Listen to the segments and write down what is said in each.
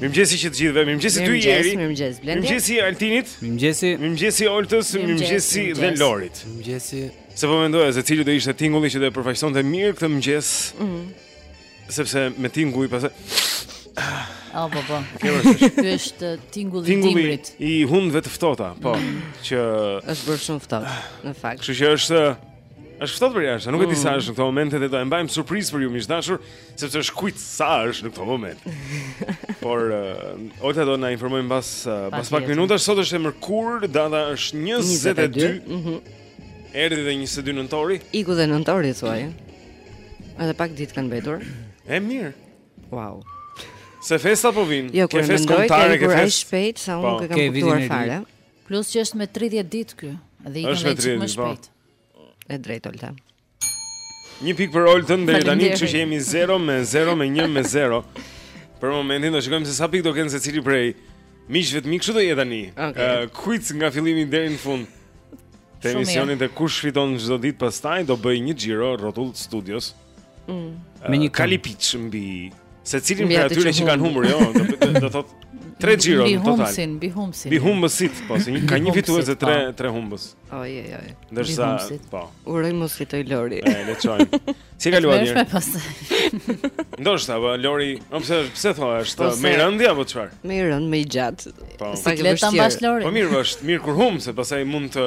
Mirëmëngjesi që të gjithëve. Mirëmëngjesi dhe Jeri. Mirëmëngjes Blendi. Mirëmëngjesi Altinit. Mirëmëngjesi. Mirëmëngjesi Oltës, mirëmëngjesi dhe Lorit. Mirëmëngjesi. Se po mendoja se cili do ishte tingulli që do të përfaqësonte mirë këtë mëngjes. Mhm. Sepse me tingull i pasë. Oh, po po. Ky është tingulli i dimrit. I hundëve të ftohta, po, mm. që është bërë shumë ftohtë në fakt. Kështu që është Është ftohtë për jashtë, nuk e di sa mm. është në këto momente dhe do e mbajmë surprizë për ju miq të dashur, sepse është kuiz sa është në këto momente. Por uh, Olta do na informojë pas uh, pas pak minutash, sot është e mërkurë, data është 22. Mhm. Erdhi dhe 22 nëntori. Iku dhe nëntori thuaj. Edhe pak ditë kanë mbetur. E mirë. Wow. Se festa po vijnë. Jo, ke festë kombëtare, ke festë. Ke shpejt sa unë po. nuk e kam kuptuar fare. Plus që është me 30 ditë ky dhe ikën një çik më po. shpejt. E drejtë Olta. Një pikë për Oltën deri tani, kështu që jemi 0 me 0 me 1 me 0. Për momentin do shikojmë se sa pikë do kenë secili prej miqve të mi kështu do jetë tani. Okay. Uh, quiz nga fillimi deri në fund. Të emisionit dhe kush fiton çdo ditë pastaj do bëjë një xhiro rrotull studios. Mm. Me një kalipiç mbi secilin prej atyre që kanë humbur, jo, do thotë tre xhiro në total. Mbi humbësin, mbi humbësin. Mbi humbësit, po, se një ka një fitues e tre po. tre humbës. Oj oj oj. Ndërsa, po. Uroj mos fitojë Lori. E le të shojmë. Si ka luajtur? Është më pas. Ndoshta, po Lori, po pse pse thua, është po, më i rëndë apo çfarë? Më i rëndë, më i gjatë. Po, se e ke vështirë. Po mirë, është mirë kur humb se pastaj mund të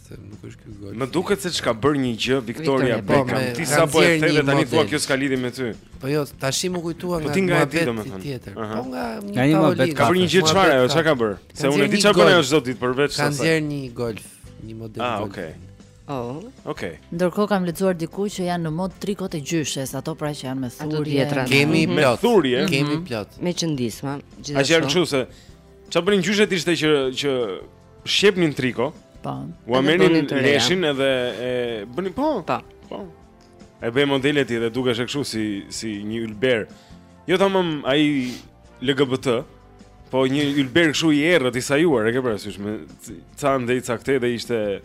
Se nuk është ky golf. Më duket seç ka bërë një gjë Victoria po, Beckham. Ti sa po e the tani thua kjo s'ka lidhje me ty. Po jo, tash më kujtua po nga ti nga e di domethënë. Tjetër. Po nga një tavolinë. Ka bërë një gjë çfarë ajo, çka ka bërë? Se unë e di çfarë bën ajo çdo ditë përveç sa. Ka nxjerrë një golf, një model. Ah, okay. Oh. Okay. Ndërkohë kam lexuar diku që janë në modë trikot e gjyshes, ato pra që janë me thurje. Kemi mhm. plot. Thurje, kemi mhm. plot. Me qëndisma, gjithashtu. Ajo kështu se çfarë bënin gjyshet ishte që që Shqepnin triko. Po. Ua merrnin leshin edhe e bënin po. Po. Po. E bënin modelet dhe dukeshe kështu si si një ylber. Jo tamam ai LGBT, po një ylber kështu i errët i sajuar, e ke parasysh me ca andej ca këtej dhe ishte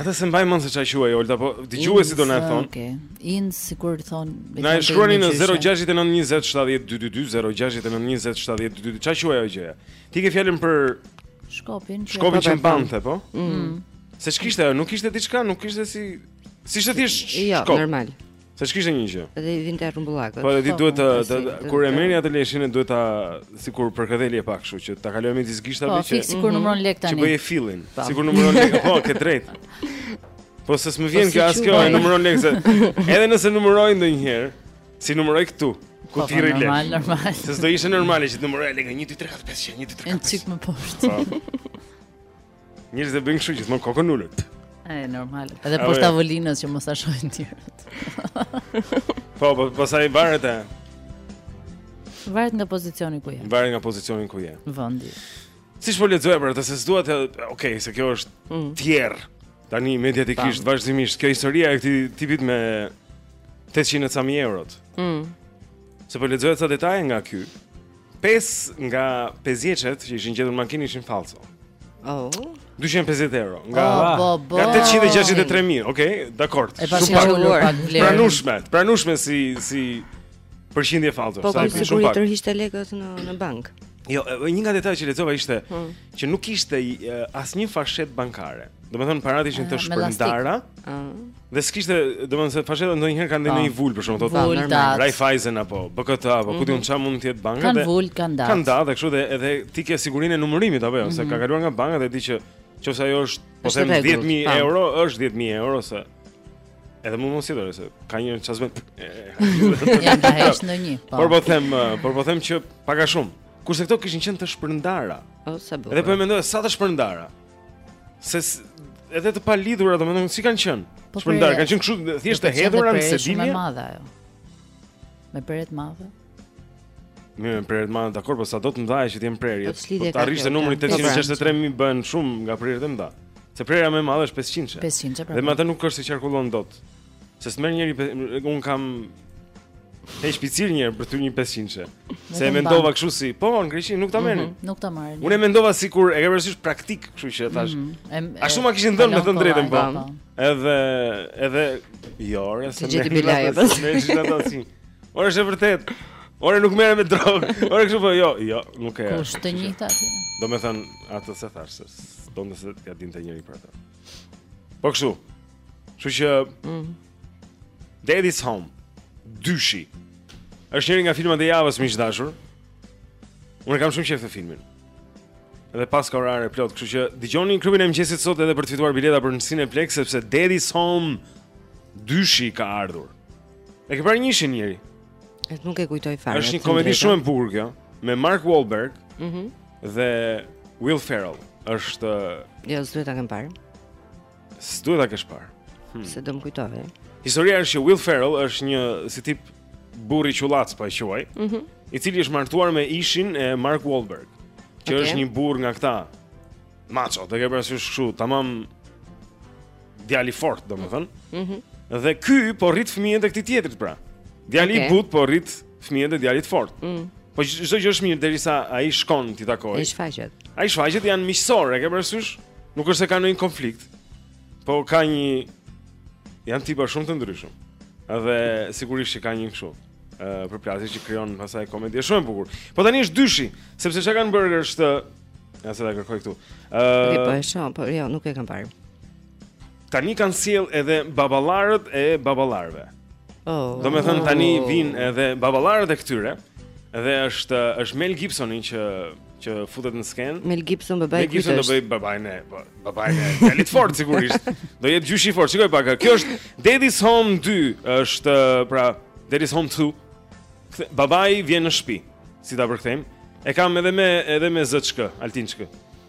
Atë s'e mbaj mend se ça i quajnë Olta, po dëgjuesit do na e thonë. Okej. In sikur thonë. Na e shkruani në 0692070222 0692070222. Ça quhet ajo gjëja. Ti ke fjalën për Shkopin që Shkopin që mbante, po? Mm. Se ç'kishte ajo, nuk kishte diçka, nuk kishte si si ishte thjesht jo, shkop. Jo, normal. Se ç'kishte një gjë. Dhe i vinte rrumbullakët. Po ti duhet të, kur e merrni atë leshin e duhet ta sikur ngadalë e pak, kështu që ta kalojmë me dy gishta vetëm. Po ti sikur mhm. numëron lek tani. Që bëje fillin. Po. Sikur numëron lek, po ke të drejtë. Po se s'më vjen po kjo as kjo, e numëron lek se edhe nëse numëroj ndonjëherë, s'i numëroj këtu. Ku po, t'i rri lek? Normal, normal. Se do ishte normale që të numëroj lek 1 2 3 4 5 6 1 2 3 4. Një çik më poshtë. Njerëzit e bëjnë kështu gjithmonë kokën ulët. E normal. Edhe poshtë tavolinës që mos ta shohin ti. Po, po, po sa i varet e. Varet nga pozicioni ku je. Varet nga pozicioni ku je. Vendi. Seç po lexoja për atë se s'dua të, okay, se kjo është mm. tjetër. Tani mediatikisht vazhdimisht kjo historia e këtij tipit me 800 e ca mijë euro. Mm. Se po lexoja ca detaje nga ky. Pesë nga pesëdhjetëshet që ishin gjetur në makinë ishin falso. Oh. 250 euro nga oh, bo, bo. nga 863 mijë, okay, dakor. Shumë pak ulur. Pranueshme, pranueshme si si përqindje falso. Po kam siguri të rrihte lekët në në bankë. Jo, një nga detajet që lexova ishte hmm. që nuk kishte asnjë fashetë bankare. Domethënë paratë ishin të ah, shpërndara. Ëh. Ah. Dhe s'kishte, domethënë se fashetat ndonjëherë kanë dhe një vulë për shembull, të ta normal, Raiffeisen apo, BKT apo, ku di unë ça mund të jetë banka Kanë vulë, kanë datë Kanë datë dhe kështu dhe edhe ti ke sigurinë e numërimit, apo jo, se ka mhm. kaluar nga banka dhe di që Qoftë se ajo është, po themi 10.000 euro, është 10.000 euro, se Edhe mund mos jetë, se ka një qas me Ja nga hesht në një po. Por po them, por po them që pak a shumë Kurse këto kishin qenë të shpërndara O, sa Edhe po e mendoj, sa të shpërndara se edhe të palidhura, domethënë si kanë qenë. Po shpërndarë, kanë qenë kështu thjesht të hedhura në sedilje. Me madhe ajo. Me prerje të madhe. Me prerje të madhe, dakor, po sado të mëdha që të jenë prerjet. Po të arrish te numri 863000 bëhen shumë nga prerjet e mëdha. Se prerja më e madhe është 500. 500 pra. Dhe me atë nuk është se qarkullon dot. Se s'merr njeri, unë kam Të shpif një herë për ty një 500-she. Se e mendova kështu si, po në Greqi nuk ta mhm, merrin. Nuk ta marrin. Unë e mendova sikur e ke parasysh praktik, kështu që thash. Mhm, Ashtu ma kishin dhënë me të drejtën po. po. Edhe edhe jo, ore se më gjeti belaja. Më jeni ata si. Ore është e vërtetë. Ore nuk merrem me drogë. Ore kështu po, jo, jo, nuk e. Kush të njeh aty. Do të thënë atë se thash se do të se s'ia dinte njeri për atë. Po kështu. Kështu që mm. Daddy's Home dyshi. Është njëri nga filmat e javës më të dashur. Unë kam shumë qejf atë filmin. Edhe paska orare plot, kështu që dëgjoni në klubin e mëngjesit sot edhe për të fituar bileta për në Cineplexx sepse Daddy's Home dyshi ka ardhur. E ke parë njëshin njeri? Është nuk e kujtoj fare. Është një komedi shumë e bukur kjo, me Mark Wahlberg. Mhm. Mm dhe Will Ferrell është Jo, s'duhet ta kem parë. S'duhet ta kesh parë. Hmm. Se do më kujtove. Historia është që Will Ferrell është një si tip burri qullac pa e quaj, ëh, mm -hmm. i cili është martuar me ishin e Mark Wahlberg, që okay. është një burrë nga këta macho, e ke parasysh kështu, tamam djali i fortë, domethënë. Ëh. Mm -hmm. Dhe ky po rrit fëmijët e këtij tjetrit pra. Djali okay. i butë po rrit fëmijët e djalit të fortë. Mm. Po çdo gjë është mirë derisa ai shkon t'i takojë. Ai shfaqet. Ai shfaqet janë miqësorë, e ke parasysh? Nuk është se kanë ndonjë konflikt. Po ka një janë tipa shumë të ndryshëm. Edhe sigurisht që ka një kështu përplasje që krijon pasaj komedi është shumë e bukur. Po tani është dyshi, sepse çka kanë bërë është ja se ta kërkoj këtu. Ëh. Uh, po e shoh, po jo, nuk e kam parë. Tani kanë sjellë edhe baballarët e baballarëve. Oh. Domethënë tani oh. vijnë edhe baballarët e këtyre Edhe është është Mel Gibsoni që që futet në skenë. Mel Gibson babai i kujt është. Mel Gibson do bëjë babain e, po, babain e djalit të fortë sigurisht. Do jetë gjyshi i fortë. Shikoje pak. Kjo është Daddy's Home 2, është pra Daddy's Home 2. Babai vjen në shtëpi. Si ta përkthejmë? E kam edhe me edhe me zë, Altin.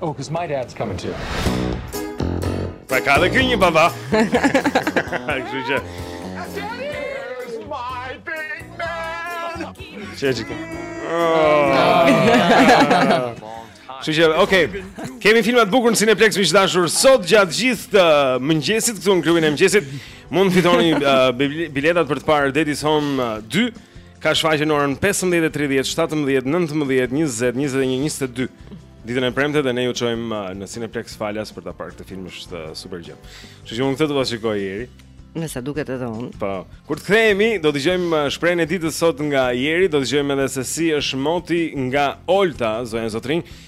Oh, because my dad's coming too. Pra ka dhe ky një baba. Kështu që. Here's my big man. Çe çike. Kështu që, okay. Kemi filma të bukur në Cineplex miq të dashur sot gjatë gjithë mëngjesit këtu në klubin e mëngjesit. Mund të fitoni uh, biletat për të parë Daddy's Home 2. Uh, Ka shfaqje në orën 15:30, 17, 19, 20, 21, 22. Ditën e premte dhe ne ju çojmë uh, në Cineplex falas për ta parë këtë film është uh, super gjë. Kështu që unë këtë do ta shikoj, Jeri. Me sa duket edhe unë. Po. Kur të kthehemi, do të dëgjojmë uh, shprehjen e ditës sot nga Jeri, do të dëgjojmë edhe se si është moti nga Olta, zonja Zotrin.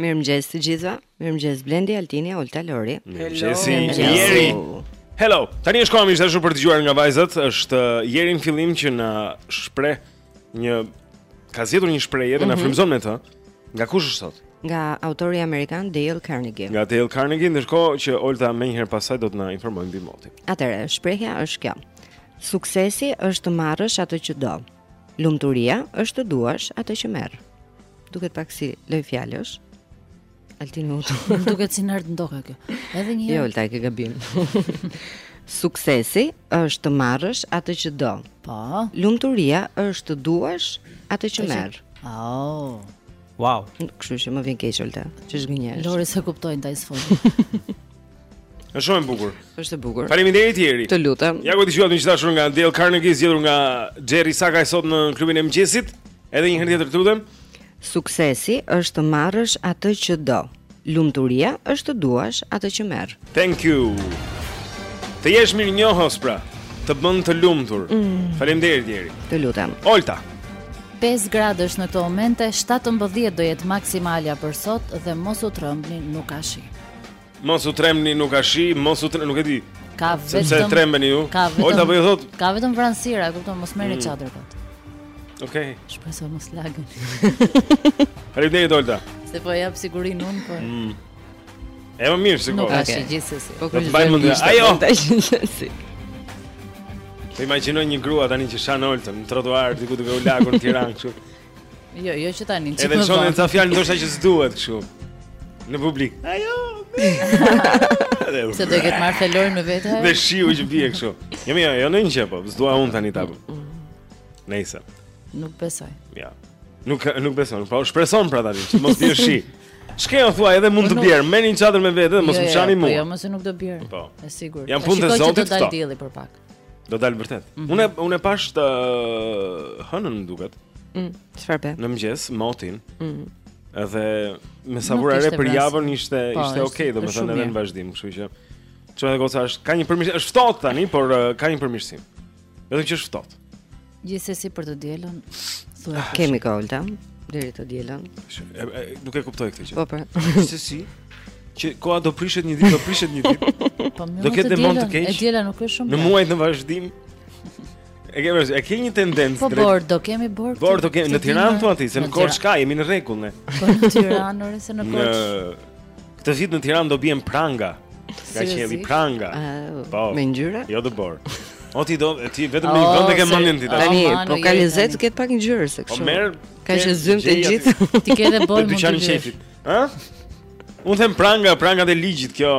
Mirëmëngjes të gjithëve. Mirëmëngjes Blendi, Altini, Olta, Lori. Mirëmëngjes Jeri. Hello. Tani është koha më shumë për të dëgjuar nga vajzat. Është uh, Jeri në fillim që na shpreh një ka zgjedhur një shprehje dhe mm -hmm. na mhm. frymëzon me të. Nga kush është sot? Nga autori amerikan Dale Carnegie. Nga Dale Carnegie, ndërkohë që Olta menjëherë pasaj do të na informojë mbi motin. Atëherë, shprehja është kjo. Suksesi është të marrësh atë që do. Lumturia është të duash atë që merr. Duket pak si lojë fjalësh. Altin më duket. Duket si Nard Ndoka kjo. Edhe një herë. Jo, ta ke gabim. Suksesi është të marrësh atë që do. Po. Lumturia është të duash atë që merr. Oh. Wow. Kështu që më vjen keq, Olta. Ç'është gënjesh? Lori s'e kupton dot në sfond. Është shumë e bukur. Është e bukur. Faleminderit Jeri. Të lutem. Ja ku dëgjuat gjithashtu nga Dale Carnegie zgjedhur nga Jeri Saka sot në klubin e mëngjesit. Edhe një herë tjetër të lutem. Suksesi është të marrësh atë që do. Lumturia është të duash atë që merr. Thank you. Të jesh mirënjohës pra. Të bën të lumtur. Mm. Faleminderit Jeri. Të lutem. Olta. 5 gradë është në këto momente, 17 do jetë maksimalja për sot dhe mos u trembni, nuk ka shi. Mos u trembni, nuk ka shi, mos u trembni, nuk e di. Ka vetëm Sepse trembeni ju. Ka vetëm. Olta po ju thotë. Ka vetëm vranësira, e kupton, mos merrni mm. çadër kot. Okej. Okay. Shpresoj mos lagen. Faleminderit Olta. Se po jap sigurinë unë po. Mm. E më mirë sigurisht. Nuk ka shi gjithsesi. Po ku shkon mendja? Ajo. Gjithsesi. Po imagjinoj një grua tani që shan Oltën në trotuar diku duke u lagur në Tiranë kështu. Jo, jo që tani, çikë më vonë. Edhe çon ca fjalë ndoshta që s'duhet kështu. Në publik. Ajo. Se do të ketë marrë felojnë me vete. Me shiu që bie kështu. Jo, jo, jo në një gjë po, s'dua unë tani ta bëj. Nëse. Nuk besoj. Ja. Nuk nuk beson, po shpreson pra tani, që mos bie shi. S'ke ç'u thua edhe mund të po bjerë, merr një çadër me vete, mos jo, më jo, shani jo, mua. Jo, mos e nuk do bjerë. Po. Është sigurt. Janë punë të zotit këto. Shikoj të dalë dielli për pak. Do dalë vërtet. Mm -hmm. Unë unë e pashë të hënën më duket. Mm, çfarë bën? Në mëngjes motin. Mm. Edhe me sa vura re për javën ishte po, ishte okay, domethënë edhe në vazhdim, kështu që çfarë goca është ka një përmirësim, është ftohtë tani, por ka një përmirësim. Vetëm që është ftohtë. Gjithsesi për të dielën thua. Ah, kemi Olta deri të dielën. Nuk e kuptoj këtë gjë. Po po. Gjithsesi që koha do prishet një ditë, do prishet një ditë. Po, do ketë dhe mot të keq. E diela nuk është shumë. Në muajt në vazhdim. E ke vërë, e ke një tendencë Po borë, do kemi borë. Borë do kemi në Tiranë thua ti, se në Korçë ka, jemi në rregull ne. Po në Tiranë ore, se në Korçë. Këtë vit në Tiranë do bien pranga. Nga qielli pranga. Po. Me ngjyra? Jo të borës. O ti do ti vetëm në një oh, vend e ke mendjen ti tani. Po ka lezet të ketë pak ngjyrë se kështu. Po merr. Kaq të zymtë të gjithë. Ti ke edhe borë mund të jesh. Ë? Unë them pranga, prangat e ligjit kjo.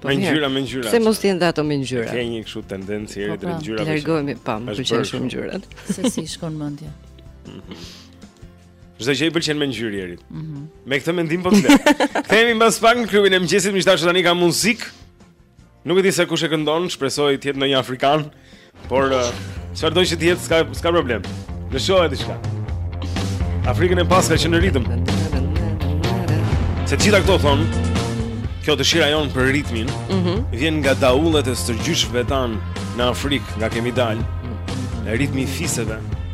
Po me ngjyra, me ngjyra. Se mos janë ato me ngjyra. Ke një kështu tendencë Jeri drejt ngjyrave. Largohemi pa, më pëlqejnë shumë ngjyrat. Se si shkon mendja. Mhm. Çdo gjë i pëlqen me ngjyrë Jerit. Mm -hmm. Me këtë mendim po ju lë. Kthehemi mbas pak në klubin e mëngjesit, miq, tash tani ka muzikë. Nuk e di se kush e këndon, shpresoj të jetë ndonjë afrikan, por eh, çfarëdo që të jetë, s'ka s'ka problem. Lëshohet diçka. Afrikën e paska që në ritëm. Se gjitha këto thonë, kjo dëshira jonë për ritmin, mm -hmm. vjen nga daullet e stërgjyshve tanë në Afrikë, nga kemi dalë, në ritmi fiseve,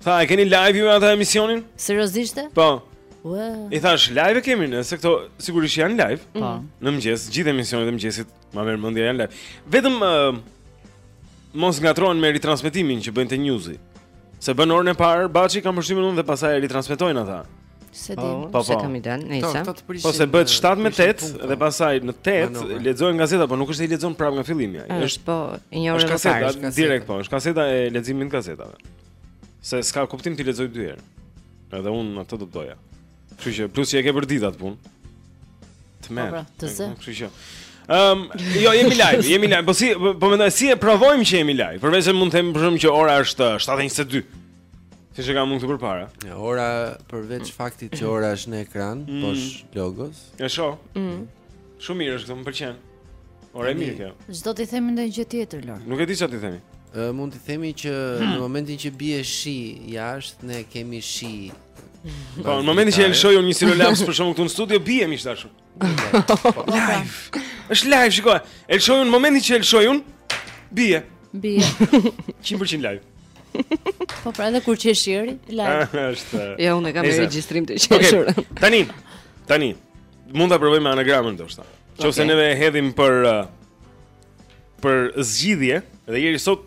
Tha, e keni live ju atë emisionin? Seriozisht? Po. Wow. I thash, live e kemi ne, se këto sigurisht janë live. Po. Mm. Në mëngjes, gjithë emisionet e mëngjesit, ma merr mendja janë live. Vetëm uh, mos ngatrohen me ritransmetimin që bëjnë te News-i. Se bën orën e parë, Baçi kam përshtypjen unë dhe pastaj e ritransmetojnë ata. Se di, oh, po, se po. kam idenë, nejse Po se bëhet 7 me 8 dhe pasaj në 8 Lexojnë gazeta, po nuk është se i lexojnë prap nga fillimja është, është po, një orë dhe parë është kaseta, direkt po, është kaseta e leximit të gazetave Se s'ka kuptim t'i lexojë dy herë Edhe unë atë do të doja Kështu që, plus që e ke për ditat pun Të merr Po pra, të zë Kështu që Ehm, um, jo, jemi live, jemi live. Po si po mendoj si e provojmë që jemi live. Përveçse mund të them për shembull që ora është 7:22. Siç e kam unë këtu përpara. Ja, ora përveç mm. faktit që ora është në ekran, mm. poshtë logos. E sheh. Mm. Shumë mirë është këtu, më pëlqen. Ora e mirë kjo. S'do t'i themi ndonjë gjë tjetër, Lor. Nuk e di çfarë t'i themi. Ë mund t'i themi që hmm. në momentin që bie shi jashtë, ne kemi shi. Po, në momentin që e lëshoj unë një stilolaps për shembull këtu në studio bie miq të dashur. Live. Është live, shikoje. E lëshoj unë momentin që e lëshoj unë bie. Bie. 100% live. Po pra edhe kur qesh Iri, live. Është. Jo, unë kam regjistrim të qeshur. Okay. Tani. Tani. Mund ta provojmë me anagramën ndoshta. Qoftë se okay. neve e hedhim për uh, për zgjidhje dhe njeri sot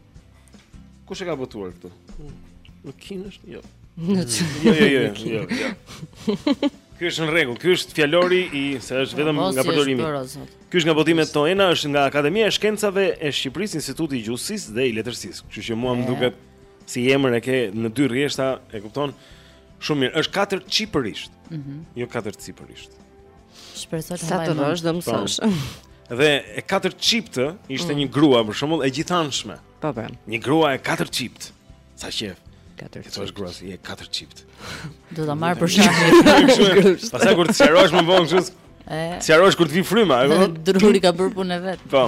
Kush e ka botuar këtë? Në Kinë është? Jo. Në Kinë. Jo, jo, jo, jo, jo. jo. Ky është në rregull. Ky është fjalori i se është vetëm Mos nga përdorimi. Ky është nga botimet Toena, është nga Akademia e Shkencave e Shqipërisë, Instituti i Gjuhësisë dhe i Letërsisë. Kështu që mua më duket si emër e ke në dy rrjeshta, e kupton? Shumë mirë. Është katërcipërisht. Mhm. Mm jo katërcipërisht. Shpresoj ta mbaj. Sa të rrosh do mësosh. Dhe e katërciptë ishte mm. një grua për shembull e gjithanshme. Po po. Një grua e katërciptë. Sa qef. Katër. T'i thuash gruas je e katërciptë. Do ta marr për shaka. Pastaj kur ta sqarosh më vonë kështu. Sqarosh kur të vijë fryma, apo? Druri ka bërë punën e vet. Po.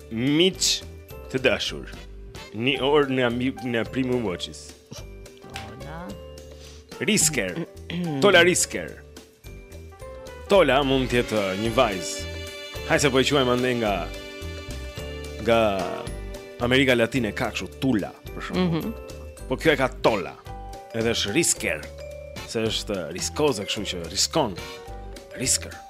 Miq të dashur, një orë në dorë në Premium Watches. Tola. Risker. Tola Risker. Tola mund të jetë uh, një vajzë. Hajse po e quajmë andej nga nga Amerika Latine ka kështu Tula për shembull. Mm -hmm. Po kjo e ka Tola. Edhe është Risker. Se është uh, riskoze kështu që riskon. Risker.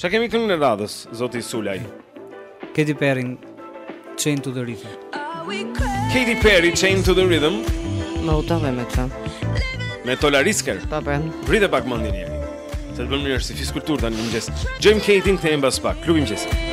Ça kemi këngë në radhës, zoti Sulaj? Katy Perry, Chained to the Rhythm. Katy Perry, Chained to the Rhythm. Më hutove me këta. Me Tola Risker. Pa po, për. Po. Vrite pak mendjen njëherë. Sa të bëjmë njëherë si fizkulturë tani në mëngjes. Dëgjojmë Katy-n edhe mbas pak. Klubi i mëngjesit.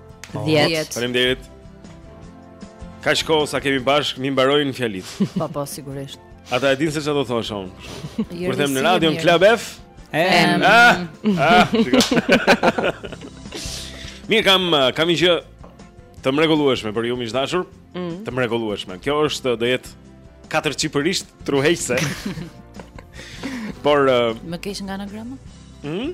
10. Faleminderit. Kaq kohë sa kemi bashkë, m'i mbarojnë fjalitë. Po po sigurisht. Ata e dinë se çfarë do thoshe. Kur them në radion Club F M. Ah. ah Mirë kam kam një gjë të mrekullueshme për ju miq të dashur. Mm. Të mrekullueshme. Kjo është do jetë katërcipërisht truheqëse. Por uh, më keq nga anagrama? Mhm.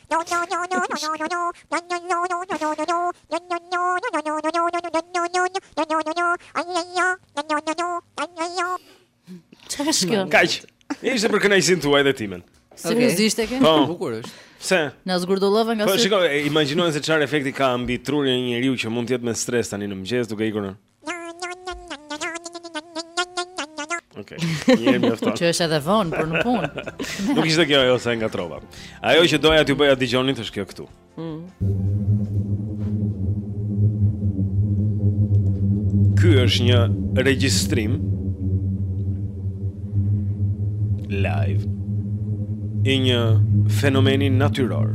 Çfarë është kjo? Kaq. Ishte për kënaqësinë tuaj dhe timen. Seriozisht e ke? Po. Bukur është. Pse? Na zgurdullove nga sytë. Po shiko, imagjinojeni se çfarë efekti ka mbi trurin e një njeriu që mund të jetë me stres tani në mëngjes duke ikur në Okej. Okay. Mirë, mjafton. Që është edhe vonë për në punë. Nuk ishte kjo ajo se ngatërrova. Ajo që doja t'ju bëja të dëgjonit është kjo këtu. Mm. Ky është një regjistrim Live i një fenomeni natyror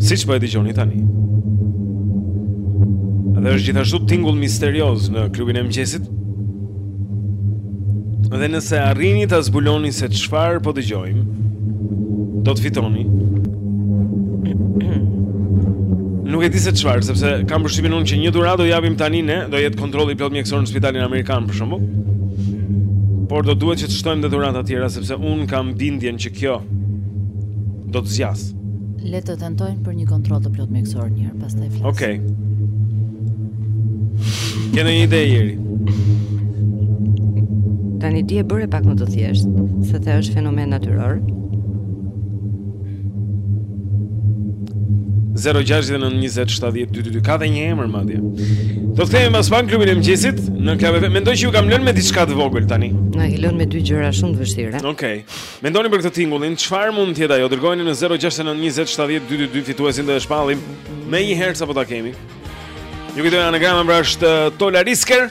Siç po e dëgjoni tani Dhe është gjithashtu tingull misterioz në klubin e mëngjesit Dhe nëse arrini ta zbuloni se çfarë po dëgjojmë Do të fitoni Nuk e di se çfarë, sepse kam përshtypjen unë që një dhuratë do japim tani ne, do jetë kontroll i plotë mjekësor në spitalin amerikan për shembull. Por do duhet që të shtojmë dhe dhurata të tjera sepse unë kam bindjen që kjo do të zgjasë. Le të tentojmë për një kontroll të plotë mjekësor një herë, pastaj flasim. Okej. Okay. Ke ndonjë ide Jeri? Tani ti e bëre pak më të thjeshtë, se the është fenomen natyror. 0692070222 ka dhe një emër madje. Do ta themi pas pak në klubin e mëngjesit në Club FM mendoj që ju kam lënë me diçka të vogël tani. Na ke lënë me dy gjëra shumë të vështira. Okej. Okay. Mendoni për këtë tingullin, çfarë mund të jetë ajo? Dërgojeni në 0692070222 fituesin do e shpallim menjëherë sapo ta kemi. Ju kujtoj anagrama pra është Tola Risker.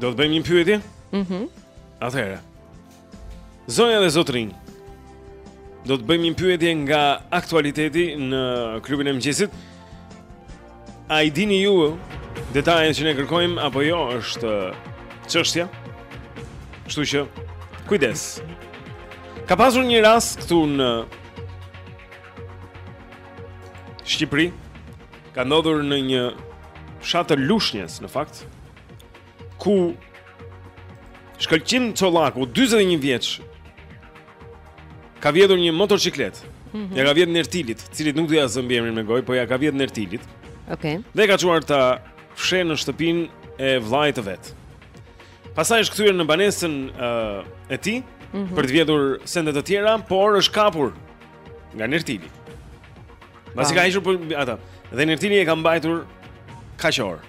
Do të bëjmë një pyetje? Mhm. Mm Atëherë. Zonja dhe zotërinj. Do të bëjmë një pyetje nga aktualiteti në klubin e mëngjesit. A i dini ju detajet që ne kërkojmë apo jo është çështja? Kështu që kujdes. Ka pasur një rast këtu në Shqipëri. ka ndodhur në një fshat të Lushnjes, në fakt, ku Shkëlqim Çollaku, 41 vjeç, ka vjedhur një motoçikletë. Mm -hmm. Ia ka vjedhur Nertilit, të cilit nuk do ia zë mbiemrin me gojë, po ia ka vjedhur Nertilit. Okej. Okay. Dhe e ka çuar ta fshehë në shtëpinë e vllait të vet. Pastaj është kthyer në banesën uh, e tij mm -hmm. për të vjedhur sende të tjera, por është kapur nga Nertili. Pasi ka hyrë për ata. Dhe Nertili e ka mbajtur kaq orë.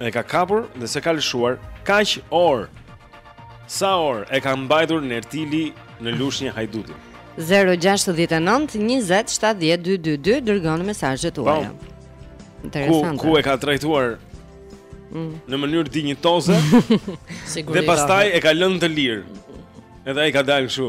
E ka kapur dhe s'e ka lëshuar kaq orë. Sa orë e ka mbajtur Nertili në Lushnjë hajdutin? 069 20 70 222 dërgoni mesazhet tuaja. Po. Interesante. Ku ku e ka trajtuar mm. në mënyrë dinjitoze? Sigurisht. Dhe pastaj e ka lënë të lirë. Edhe ai ka dalë kështu.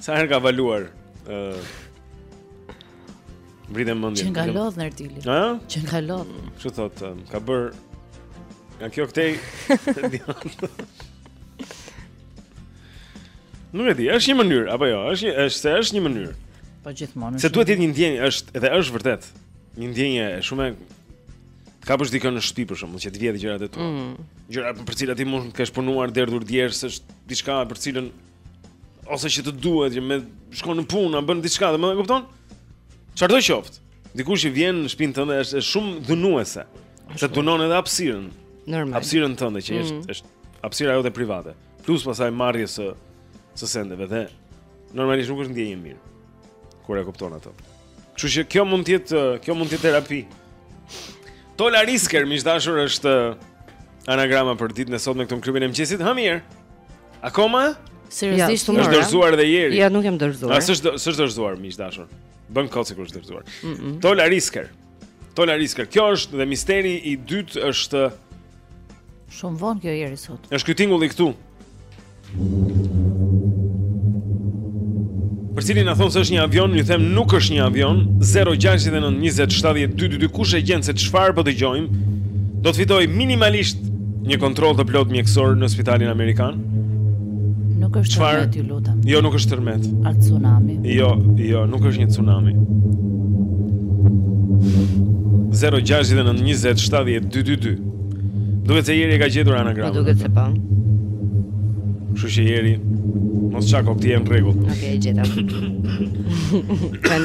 Sa orë ka vazhduar? Ëh. Uh, Vriteni mendjen. Që nga lodh Nertili. Ë? Që nga lodh. Çu thot, um, ka bër Nga kjo këtej. Nuk e di, është një mënyrë apo jo? Është është se është një mënyrë. Po gjithmonë. Se duhet të jetë një ndjenjë, është edhe është vërtet. Një ndjenjë e shëmtuar të kapësh dikën në shtëpi për shembull që të vjedh gjërat e tua. Mm. Gjëra për cilat ti mund të kesh punuar derdhur djersë, është diçka për cilën ose që të duhet që me shku në punë, bën diçka, më kupton? Çfarëdo qoftë? Dikush që vjen në shpinë tënde është shumë dhunuese. Të dhunon edhe hapësirën. Normal. Hapësirën tënde që është mm. është hapësira jote private. Plus pastaj marrjes së sendeve dhe normalisht nuk është ndjenjë e mirë. kur e kupton atë. Kështu që kjo mund të jetë, kjo mund të jetë terapi. Tola Risker, miq të dashur, është anagrama për ditën e sotme këtu në klubin e mëngjesit. Ha mirë. Akoma? Seriozisht, ja, është dorëzuar edhe Jeri. Ja, nuk jam dorëzuar. As është, s'është dorëzuar, miq të dashur. Bën kot sikur është dorëzuar. Mm -mm. Tola Risker. Tola Risker, kjo është dhe misteri i dytë është Shumë vonë kjo Jeri sot. Është ky tingulli këtu. Për të cilin thonë se është një avion, ju them nuk është një avion, 069-2722, kush e gjen se çfarë po dëgjojmë, do të fitojë minimalisht një kontroll të plot mjekësor në spitalin Amerikan. Nuk është Qfar? tërmet, ju lutem. Jo, nuk është tërmet. A cunami? Jo, jo, nuk është një cunami. 0-6-9-20-7-12-2 Duket se njeri e ka gjetur anagramën. Po duket se po. Kështu që Jeri mos e çaj kokën ti je në rregull. Okej, okay, e gjeta. Tan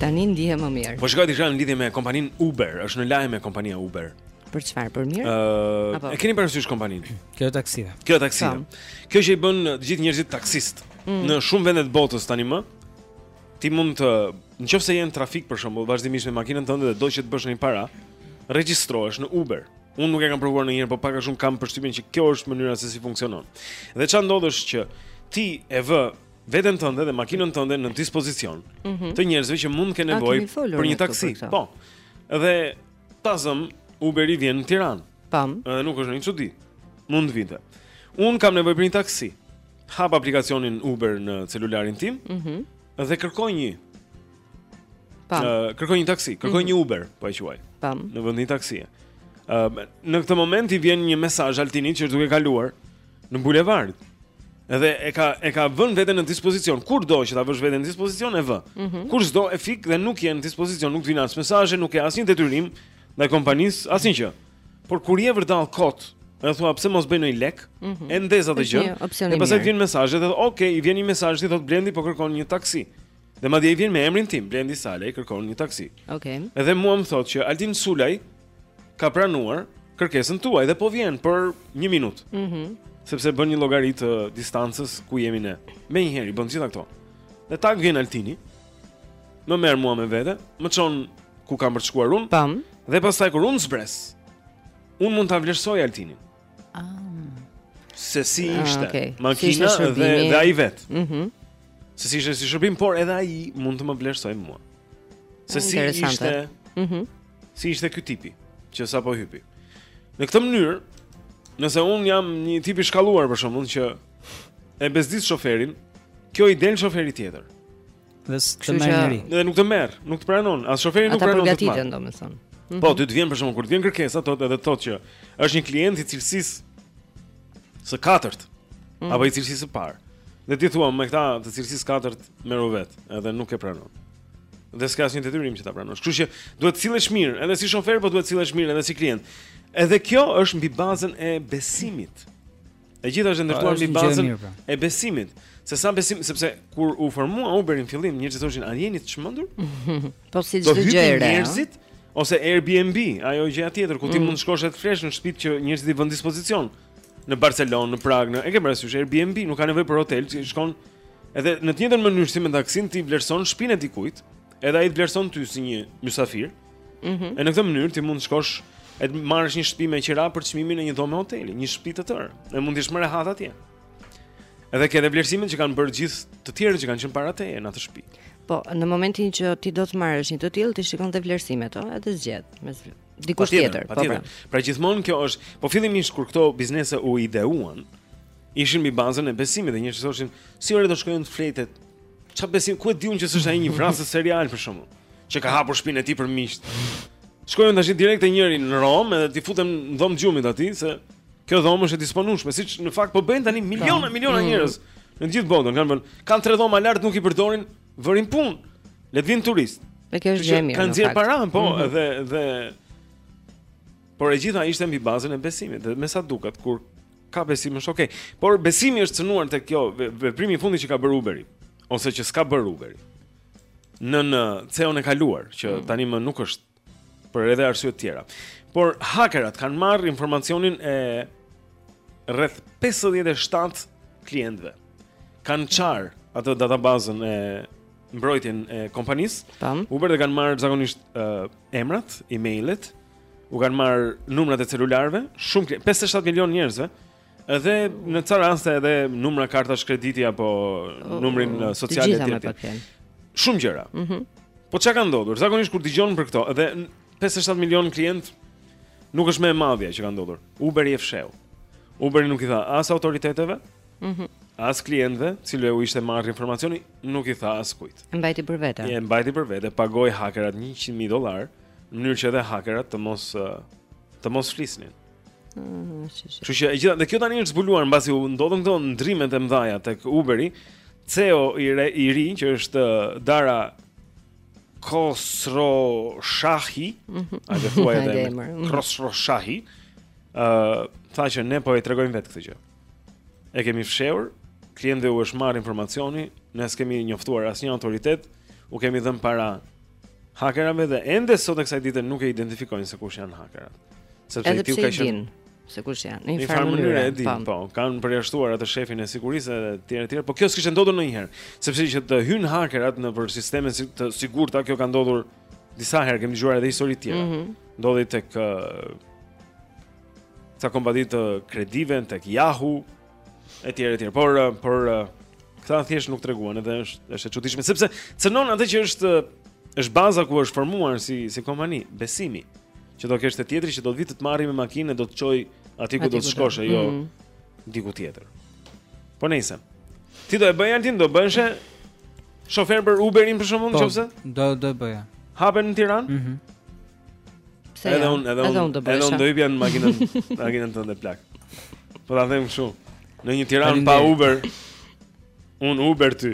tani ndihem më mirë. Po shkoj të shkoj në lidhje me kompaninë Uber, është në lajme kompania Uber. Për çfarë? Për mirë? Ëh, e keni parasysh kompaninë? Kjo është taksive. Kjo është taksive. Kjo që i bën të gjithë njerëzit taksist. Mm. Në shumë vende të botës tanimë ti mund të, nëse je në trafik për shembull, vazhdimisht me makinën tënde dhe do që të bësh një para, regjistrohesh në Uber. Unë nuk e kam provuar ndonjëherë, por pak a shumë kam përshtypjen që kjo është mënyra se si funksionon. Dhe ça ndodh është që ti e vë veten tënde dhe makinën tënde në dispozicion mm -hmm. të njerëzve që mund të kenë nevojë për një taksi. Po. Dhe Ta zëm, Uberi vjen në Tiranë. Pam. Edhe nuk është ndonjë çudi. Mund të vinte. Un kam nevojë për një taksi. Hap aplikacionin Uber në celularin tim. Mhm. Mm dhe kërkoj një. Pam. Uh, kërkoj një taksi, kërkoj mm -hmm. një Uber, po e quaj. Pam. Në vend të një taksie. Ëm uh, në këtë moment i vjen një mesazh Altinit që është duke kaluar Në bulevard. Edhe e ka e ka vënë veten në dispozicion. Kur do që ta vësh veten në dispozicion e vë. Mm -hmm. Kur s'do e fik dhe nuk je në dispozicion, nuk vijnë as mesazhe, nuk ke asnjë detyrim ndaj kompanisë, asnjë gjë. Por kur je vërdallë kot, e thua pse mos bëj një lek, mm -hmm. e ndez atë gjë. E pastaj vjen mesazhi edhe, "Ok, i vjen një mesazh ty thotë Blendi po kërkon një taksi." Dhe madje i vjen me emrin tim, Blendi Salaj kërkon një taksi. Okej. Okay. Edhe mua më thotë që Altin Sulaj ka pranuar kërkesën tuaj dhe po vjen për 1 minutë. Mhm. Mm sepse bën një llogari të distancës ku jemi ne. Menjëherë i bën të gjitha këto. Dhe tak vjen Altini. Më merr mua me vete, më çon ku kam për të shkuar unë. Pam. Dhe pastaj kur unë zbres, unë mund ta vlerësoj Altinin. Ah. Se si ah, ishte ah, okay. makina si dhe dhe ai vetë. Mhm. Mm se si ishte si shërbim, por edhe ai mund të më vlerësojë mua. Se si ishte. Mhm. Mm Si ishte ky tipi që sapo hypi? Në këtë mënyrë, nëse unë jam një tip i shkalluar për shembull që e bezdis shoferin, kjo i del shoferit tjetër. Dhe s'të merr njeri. Dhe nuk të merr, nuk të pranon, as shoferi nuk pranon. Ata përgatiten domethënë. Mhm. Po, ty të vjen për shembull kur të vjen kërkesa, thotë edhe thotë që është një klient i cilësisë së katërt mhm. apo i cilësisë së parë. Dhe ti thua me këta të cilësisë së katërt merru vetë, edhe nuk e pranon. Dhe s'ka asnjë detyrim që ta pranosh. Kështu që duhet të sillesh mirë, edhe si shofer, po duhet të sillesh mirë edhe si klient. Edhe kjo është mbi bazën e besimit. E gjitha është ndërtuar mbi bazën pra. e besimit. Se sa besim, sepse kur u formua Uber në fillim, njerëzit thoshin, "A jeni të çmendur?" Po si çdo gjë e re. Njerëzit ose Airbnb, ajo gjëja tjetër ku ti mm. mund të shkosh e të flesh në shtëpi që njerëzit i vënë në dispozicion, në Barcelonë, në Pragë, në e ke parasysh Airbnb, nuk ka nevojë për hotel, ti shkon edhe në të njëjtën mënyrë si me taksin ti vlerëson shpinën e dikujt, edhe ai të vlerëson ty si një mysafir. Mhm. Mm e në këtë mënyrë ti mund të shkosh e të marrësh një shtëpi me qira për çmimin e një dhome hoteli, një shtëpi të tërë. E mund të jesh më rehat atje. Edhe ke edhe vlerësimin që kanë bërë gjithë të tjerët që kanë qenë para teje në atë shtëpi. Po, në momentin që ti do të marrësh një të tillë, ti shikon dhe vlerësimet, ëh, edhe zgjedh mes. dikush tjetër. Po pra. Pra gjithmonë kjo është, po fillimisht kur këto biznese u ideuan, ishin mbi bazën e besimit dhe njerëzit thoshin, si ore do shkoj unë të fle te. Ça besim, ku e di unë që s'është ai një vrasës serial për shembull, që ka hapur shpinën e tij për miqt. Shkoj unë tash direkt te njëri në Rom edhe t'i futem në dhomë gjumi aty se kjo dhomë është e disponueshme, siç në fakt po bëjnë tani miliona po. miliona mm. njerëz në gjithë botën, kanë kanë tre dhoma lart nuk i përdorin, Vëri në punë. Le të vijnë turistë. Dhe kjo është gjë e mirë. Ka nxjerrë para, po, mm -hmm. dhe dhe Por e gjitha ishte mbi bazën e besimit, dhe me sa duket kur ka besim është okay. Por besimi është cënuar tek ky veprimi i fundit që ka bërë Uberi ose që s'ka bërë Uberi. Nën CEO-n e kaluar që mm. tani më nuk është Për edhe arsye të tjera. Por hakerat kanë marrë informacionin e rreth 57 klientëve. Kanë çarë atë databazën e mbrojtjen e kompanisë. Tam. Uber dhe kanë marrë zakonisht uh, emrat, e-mailet, u kanë marrë numrat e celularëve, shumë 57 milion njerëzve. Edhe në ca raste edhe numra kartash krediti apo numrin uh, social etj. Shumë gjëra. Mhm. Mm po çka ka ndodhur? Zakonisht kur dëgjon për këto, edhe 57 milion klient nuk është më e madhja që ka ndodhur. Uberi e fshehu. Uber nuk i tha as autoriteteve. Mhm. Mm as klientëve, të cilëve u ishte marrë informacioni, nuk i tha as kujt. E mbajti për vete. E mbajti për vete, pagoi hakerat 100.000 dollar, në mënyrë që edhe hakerat të mos të mos flisnin. Mm, Kështu që e gjitha, dhe kjo tani është zbuluar mbasi u ndodhën këto ndrimet e mëdha tek Uberi, CEO i re, i ri që është uh, Dara Khosrowshahi, mm -hmm. ajde thuaj edhe emër, mm. Khosrowshahi, uh, tha që ne po e tregojmë vetë këtë gjë. E kemi fshehur, klientëve u është marrë informacioni, ne s'kemi njoftuar asnjë autoritet, u kemi dhënë para Hakerave dhe ende sot e kësaj dite nuk e identifikojnë se kush janë hakerat. Edhe pse i din se kush janë. Në një farë mënyre e din, po. po, kanë përjashtuar atë shefin e sigurisë e etj etj, por kjo s'kishte ndodhur ndonjëherë, sepse që të hyjnë hakerat nëpër sisteme të sigurta, kjo ka ndodhur disa herë, kemi dëgjuar edhe histori të tjera. Mm -hmm. Ndodhi tek ca kompani të kredive, tek Yahoo, etj etj. Por por këta thjesht nuk treguan edhe është është e çuditshme sepse cënon atë që është është baza ku është formuar si si kompani, besimi që do kesh te tjetri që do të vijë të të marrë me makinë e do të çojë aty ku do të shkosh e jo mm -hmm. diku tjetër. Po nejse. Ti do e bëj antin do bëheshe shofer për Uberin për shembull po, nëse do do e bëja. Hapen në Tiranë? Mhm. Mm Pse? Edhe unë, edhe unë, edhe unë do e bën makinën, makinën tënde plak. Po ta them kështu. Në një Tiranë pa Uber. Unë Uber ty.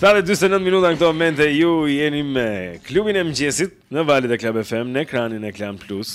7:49 minuta në këtë moment e ju jeni me klubin e mëngjesit në valët e Club FM në ekranin e Klan Plus.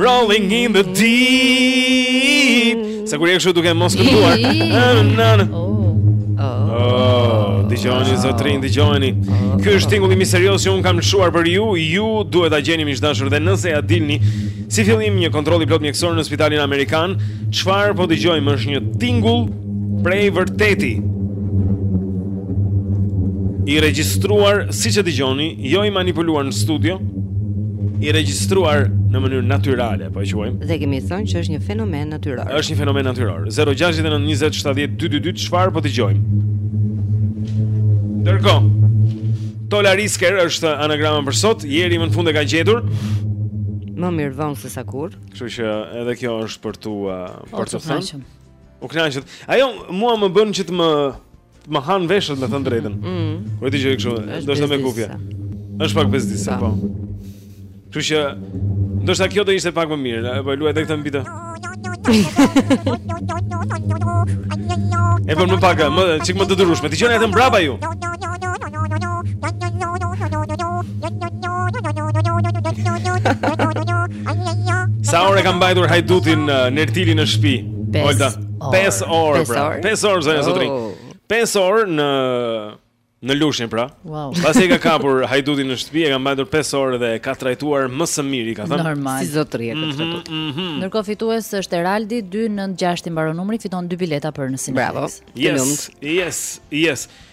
Rolling in the deep Sa kur je kështu duke mos kuptuar Oh, dëgjoni oh. zotërinë, dëgjoni. Ky është tingulli misterios që unë kam lëshuar për ju. Ju duhet ta gjeni miq të dashur dhe nëse ia dilni si fillim një kontroll i plotë mjekësor në spitalin amerikan, çfarë po dëgjojmë është një tingull Prej vërteti. I regjistruar siç e dëgjoni, jo i manipuluar në studio, i regjistruar në mënyrë natyrale, po e quajmë. Dhe kemi thënë që është një fenomen natyror. Është një fenomen natyror. 069 20 70 222 çfarë po dëgjojmë? Ndërkohë, Tola Risker është anagrama për sot, Jeri më në fund e ka gjetur. Më mirë vonë se sa kurrë. Kështu që edhe kjo është për t'u uh, për të thënë. U kënaqet. Ajo mua më bën që të më të më han veshët me thënë të drejtën. Mm. mm. Po ti gjej kështu, do të më kuptoje. Është pak bezdisës, po. Kështu që do të kjo do ishte pak më mirë, po e luaj tek të mbi të. E bën më pak, më çik më të durueshme ti qenë atë mbrapa ju. Sa orë e ka mbajtur hajdutin uh, Nertili në shtëpi? Olta, 5 orë pra. 5 orë zonë zotëri. 5 orë në në Lushnjë pra. Wow. Pasi e ka kapur hajdutin në shtëpi, e ka mbajtur 5 orë dhe e ka trajtuar më së miri, ka thënë. Normal. Si zotëri e ka mhm, trajtuar. Mm -hmm. Ndërkohë fitues është Eraldi 296 i mbaron numri, fiton dy bileta për në Cineplexx. Bravo. Yes. Yes. Yes.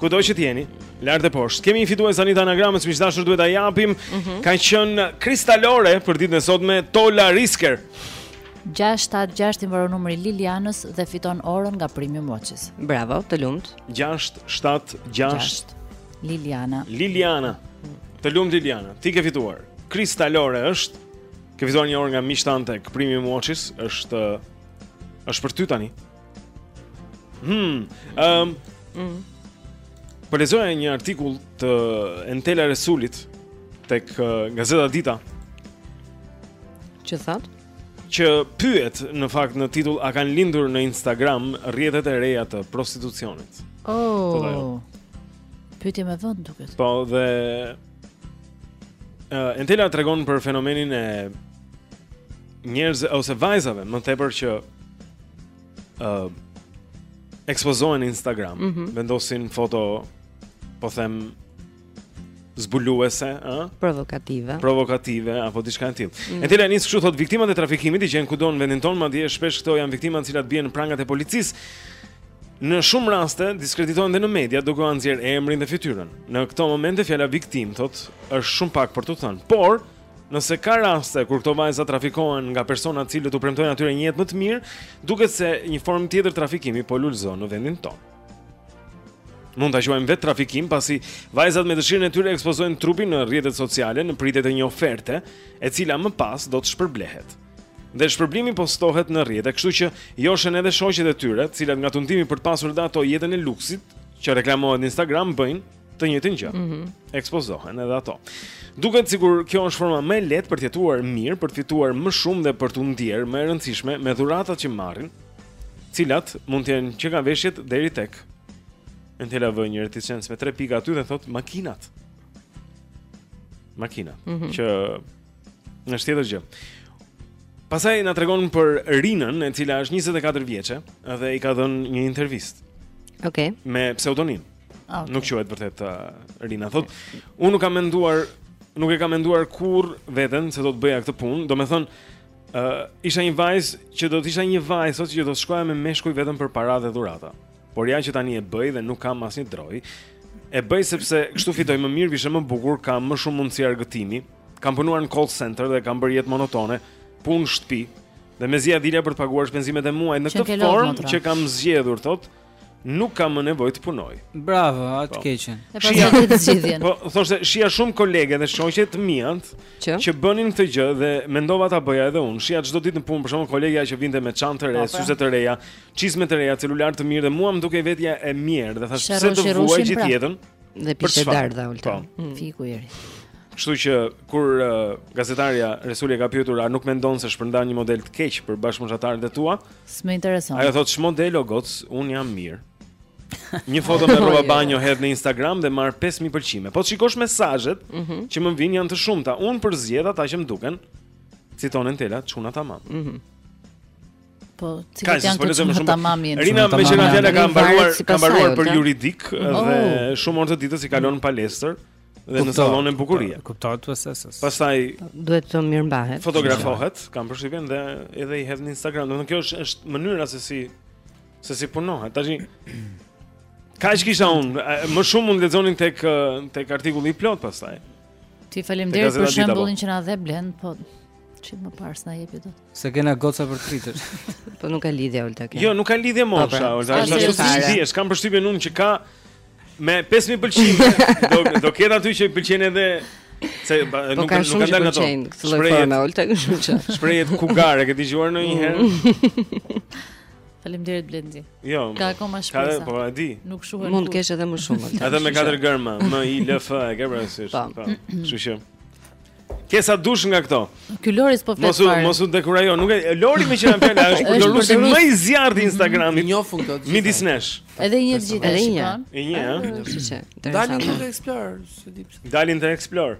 Kudo që t'jeni, lart e poshtë Kemi një fitues tani të anagramës, miq të dashur duhet ta japim mm -hmm. Ka qenë kristalore për ditën e sotme Tola Risker 676 i mbaron numri Lilianës dhe fiton orën nga Premium Watches. Bravo, të lumtë. 676 Liliana. Liliana. Të lumtë Liliana. Ti ke fituar. Kristalore është. Ke fituar një orë nga miqtë tanë tek Premium Watches, është është për ty tani. Hmm, um, mm. Po lexoja një artikull të Entela Resulit tek uh, Gazeta Dita. Që thot? Që pyet në fakt në titull a kanë lindur në Instagram rrjetet e reja të prostitucionit. Oh. Pyetje me vend duket. Po dhe uh, Entela tregon për fenomenin e njerëzve ose vajzave më tepër që ë uh, ekspozohen në Instagram, mm -hmm. vendosin foto po them zbuluese, ë? Provokative. Provokative apo diçka e tillë. Mm. Entela nis kështu thot viktimat e trafikimit i gjen kudo në vendin tonë, madje shpesh këto janë viktima të cilat bien në prangat e policisë. Në shumë raste diskreditohen dhe në media duke u nxjerr emrin dhe fytyrën. Në këto momente fjala viktim thot është shumë pak për të thënë, por Nëse ka raste kur këto vajza trafikohen nga persona të cilët u premtojnë atyre një jetë më të mirë, duket se një formë tjetër trafikimi po lulëzon në vendin tonë. Mund ta quajmë vetëtrafikim, pasi vajzat me dëshirën e tyre ekspozojnë trupin në rrjetet sociale në pritje të një oferte, e cila më pas do të shpërblehet. Dhe shpërblimi postohet në rrjete, kështu që joshen edhe shoqet e tyre, të cilat nga tundimi për të pasur dhe ato jetën e luksit që reklamohet në Instagram bëjnë Të njëjtën gjë. Mm -hmm. Ekspozohen edhe ato. Duket sikur kjo është forma më e lehtë për të jetuar mirë, për të fituar më shumë dhe për të ndjerë më e rëndësishme me dhuratat që marrin, të cilat mund të jenë që nga veshjet deri tek Entela vë një reticencë me tre pika aty dhe thot makinat. Makina, mm -hmm. që në shtetë gjë. Pasaj na tregon për Rinën, e cila është 24 vjeçe, dhe i ka dhënë një intervistë. Okay. Me pseudonim. Ah, okay. Nuk quhet vërtet uh, Rina thot. Unë nuk kam menduar, nuk e kam menduar kurrë veten se do të bëja këtë punë. Domethënë, ë uh, isha një vajzë që do të isha një vajzë sot që do të shkoja me meshkuj vetëm për para dhe dhurata. Por ja që tani e bëj dhe nuk kam asnjë drojë. E bëj sepse kështu fitoj më mirë, vishem më bukur, kam më shumë mundësi argëtimi. Kam punuar në call center dhe kam bërë jetë monotone, punë shtëpi dhe mezi ja dilja për të paguar shpenzimet e muajit në këtë formë që kam zgjedhur thotë. nuk kam më nevojë të punoj. Bravo, atë po. keqen. E paske gjetur zgjidhjen. Po, thoshte, shihja shumë kolege dhe shoqe të miat që bënin këtë gjë dhe mendova ta bëja edhe unë. Shihja çdo ditë në punë, për shembull, kolegja që vinte me çantë të re, po, syze të reja, çizme të reja, celular të mirë dhe mua më dukej vetja e mjerë dhe thashë pse të vuaj gjithë pra. jetën? Dhe bishti dardha ulët. Po. Mm. Fiku i ri. Kështu që kur uh, gazetarja Resuli e ka pyetur a nuk mendon se shpërndan një model të keq për bashkëmoshatarët e tua, ëh, S'më intereson. Ajo thotë ç'model o goc, un jam mirë. Një foto me rroba banjo hedh në Instagram dhe marr 5000 pëlqime. Po t'shikosh mesazhet mm -hmm. që më vijnë janë të shumta. Un përzgjedh ata që më duken. Citon Entela çuna tamam. Mhm. Mm po, cilët janë çuna tamam janë. Rina meqë ra fjala ka mbaruar, ka mbaruar për juridik oh. dhe shumë orë të ditës i kalon në palestër. dhe në sallone bukurie. Kuptohet të sesës. Pastaj duhet të mirëmbahet. Fotografohet, kam përshtypjen dhe edhe i hedh në Instagram. Domethënë kjo është është mënyra se si se si punohet. Tashi Kaq kisha unë, më shumë mund të lexoni tek, tek artikulli i plotë pastaj Ti faleminderit për shembulin që na dhe Blend, po ç'i më parë s'na jepje dot Se kena goca për të rritur. Po nuk ka lidhje Olta kjo. Jo, nuk ka lidhje mosha, po, pra, Olta. Është ashtu si dihesh, kam përshtypjen unë që ka me 5000 pëlqime, do do ketë aty që i pëlqen edhe se po nuk ka nuk ka dalë ato. Shpreh me Olta kështu që. Shprehjen kugare ke dëgjuar ndonjëherë. Mm. Faleminderit Blendi. Jo. Ka akoma shpresë. Ka, po e di. Nuk shuhet. Mund të kesh edhe më shumë. Edhe me katër gërma, M I L F, e ke parasysh. Po. Kështu që. Ke sa dush nga këto. Ky Lori s'po flet fare. Mos u dekurajo, nuk e Lori meqë ra fjala, është përdoruesi më i zjarrtë i Instagramit. Njofun këto gjithë. Midis nesh. Edhe një gjithë. Edhe një. Edhe një, ëh. Dalin te explore, s'e di pse. Dalin te explore.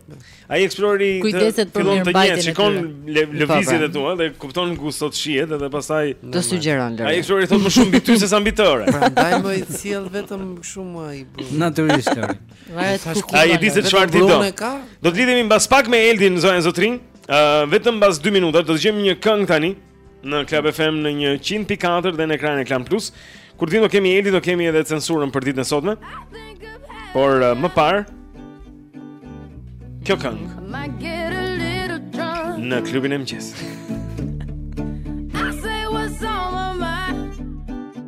Ai explori të fillon të jetë, shikon lëvizjet e tua dhe kupton ku sot shihet edhe pastaj të sugjeron Lori. Ai explori thotë më shumë mbi ty se sa mbi të. Prandaj m'i sjell vetëm shumë bukur. Natyrisht. Varet ku ka. Ai di se çfarë ti do. Do të lidhemi mbas pak me Eldin zonja e zotërinj. Ë vetëm mbas 2 minuta do të dëgjojmë një këngë tani në Club FM në 100.4 dhe në ekranin e Klan Plus. Kur vijmë do kemi Eldin, do kemi edhe censurën për ditën e sotme. Por më parë kjo këngë. Në klubin e mëngjesit.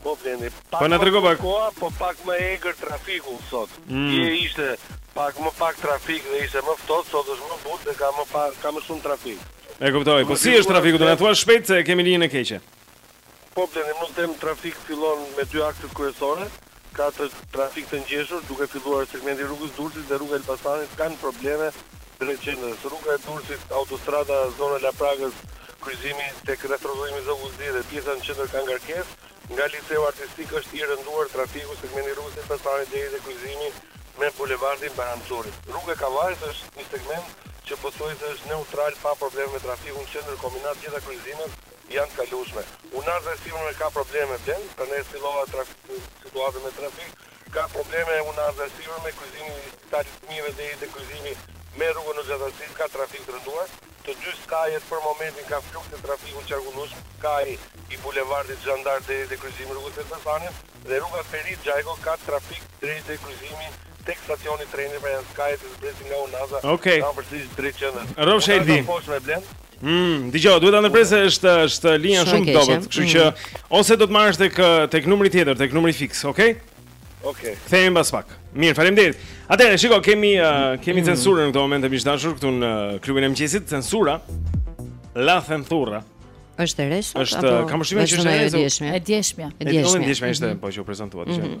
Po Blendi, pak po, më trego, pak... koha, po pak më egër trafiku sot. Mm. Dje ishte pak më pak trafik dhe ishte më ftohtë, sot është më butë dhe ka më pa, ka më shumë trafik. E kuptoj. Po si është trafiku? Do na thua shpejt se kemi linjën e keqe. Po Blendi, mund të them trafiku fillon me dy akse kryesore. Ka trafik të ngjeshur, duke filluar segmenti i rrugës së Durrësit dhe rruga e Elbasanit kanë probleme drejt qendrës, rruga e Durrësit, autostrada, zona e Laprakës, kryqëzimi tek rrethrrotullimi Zogu i Zi dhe pjesa në qendër ka ngarkesë, nga Liceu Artistik është i rënduar trafiku segmenti i rrugës së Elbasanit deri te kryqëzimi me bulevardin Bajram Curri. Rruga e Kavajës është një segment që pothuajse është neutral pa probleme me trafikun qendër Kombinat gjitha kryqëzimet, janë të kalueshme. Unazë e sipërme ka probleme Blen, prandaj zhvillohet trafik situata me trafik, ka probleme unazë e sipërme, kryqëzimi i spitalit të fëmijëve deri te kryqëzimi me rrugën në gjatësi ka trafik të rënduar, të dy skajet për momentin kanë fluks të trafikut të qarkullueshëm, skaji i bulevardit Zhan d'Ark deri te kryqëzimi i rrugës së Elbasanit dhe rruga Ferit Xhajko ka trafik deri te kryqëzimi tek stacioni i trenit pra janë skaje që zbresin nga unaza Okej. nga afërsisht drejt qendrës. Rrofsh Edi. Unaza e poshtme Blen. Hm, dëgjoj, duhet ta ndërpres se është është linja shumë, shumë e dobët, kështu që mm. ose do të marrësh tek tek numri tjetër, tek numri fiks, okay? Okay. Kthehemi pas pak. Mirë, faleminderit. Atëherë, shiko, kemi uh, kemi mm. censurën në këtë moment miq të dashur këtu në uh, klubin e mëngjesit, censura. La censura. Është e rëndë. Është, kam përshtypjen që është e rëndë. E djeshmja. E djeshmja. E djeshmja ishte, mm -hmm. po që u prezantuat mm -hmm.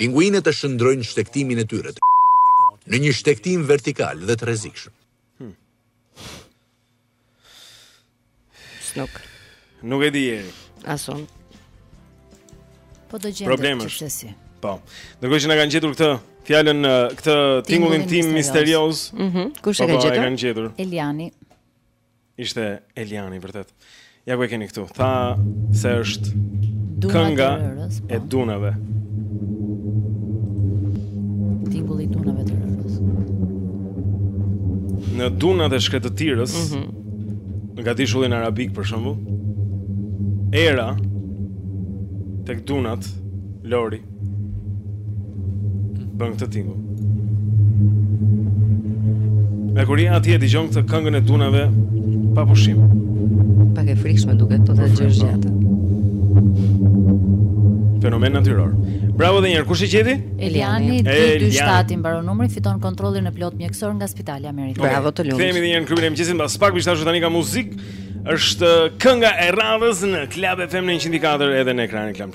Pinguinët e shndërrojnë shtegtimin e tyre në një shtegtim vertikal dhe të rrezikshëm. Nuk. Nuk e di Jeri. As unë. Po do gjejmë probleme çështësi. Po. Ndërkohë që na kanë gjetur këtë fjalën këtë tingullin tim misterioz. Mhm. Kush e po, ka po, gjetur? Eliani. Ishte Eliani vërtet. Ja ku e keni këtu. Tha se është kënga, po, e dunave. Tingulli i dunave të rërës. Në dunat e shkretëtirës, mm -hmm. në gadishullin arabik për shembull, era tek dunat Lori. Bën këtë tingull. Me kur je atje dëgjon këtë këngën e dunave pa pushim. Pak e frikshme duket, po të dëgjosh gjatë. Fenomen natyror. Bravo dhe një herë, kush e gjeti? Eliani, 227 i mbaron numri, fiton kontrollin e plotë mjekësor nga Spitali Amerikan. Bravo të lumtë. Kthehemi dhe një herë në klubin e mëngjesit, pas pak miq tashmë tani ka muzikë, është kënga e radhës në Club FM në 104 edhe në ekranin Klan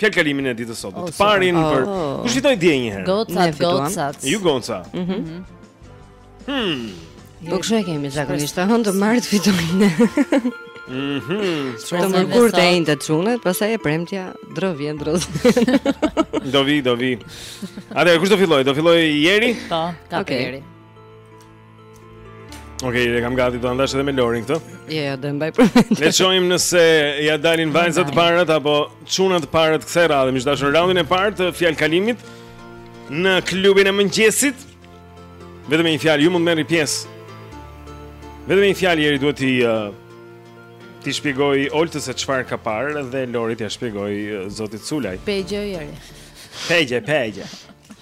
Fjalëkalimin e ditës sot. Të parin oh. por kush fitoi dje një herë. Gocat, gocat. Ju goca. Mhm. Mm hmm. Po kështu e kemi zakonisht të hënë të martë fitojnë. Mhm. Të mërkurë të enjte çunat, pastaj e premtja drëvjen, drëvjen. do vi, do vi. Atëherë, kush do fillojë? Do fillojë Jeri? Po, ka okay. Jeri. Ok, e kam gati, do ta ndash edhe me Lorin këtu. Jo, jo, do e mbaj për vete. Le të shohim nëse ja dalin vajzat të parat apo çunat të parët kësaj radhe. Miq të dashur raundin e parë të fjalëkalimit në klubin e mëngjesit. Vetëm një fjalë, ju mund të merrni pjesë. Vetëm një fjalë Jeri duhet ti uh, t'i shpjegojë Oltës se çfarë ka parë dhe Lori t'ia shpjegojë uh, zotit Sulaj. Pegje Jeri. Pegje, pegje.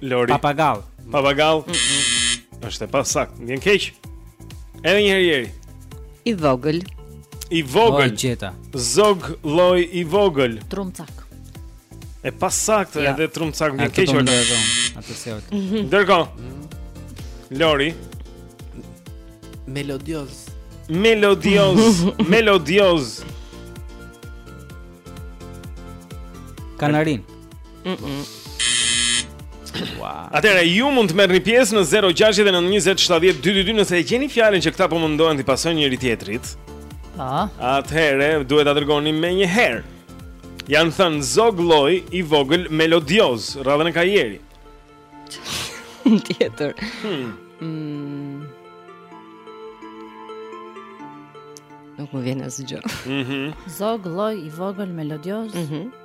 Lori. Papagall. Papagall. Mm -mm. Është e pasaktë. Më vjen keq. Edhe një herë Jeri. I vogël. I vogël. Gjeta. Zog lloj i vogël. Trumcak. E pasaktë ja. edhe trumcak, më vjen keq. Atë se ok. Dërgo. Lori. Melodioz. Melodioz. Melodioz. Kanarin. Mm -mm. Wow. Atëherë ju mund të merrni pjesë në 0692070222 nëse e gjeni fjalën që këta po mundohen t'ia pasojnë njëri-tjetrit. Po. Atëherë duhet ta dërgoni menjëherë. Janë thënë zog, lloj, i vogël melodioz, radhën e ka Jeri. Tjetër. Hmm. Mm. Nuk më vjen asgjë. Mhm. Mm Zog lloj i vogël melodioz. Mhm. Mm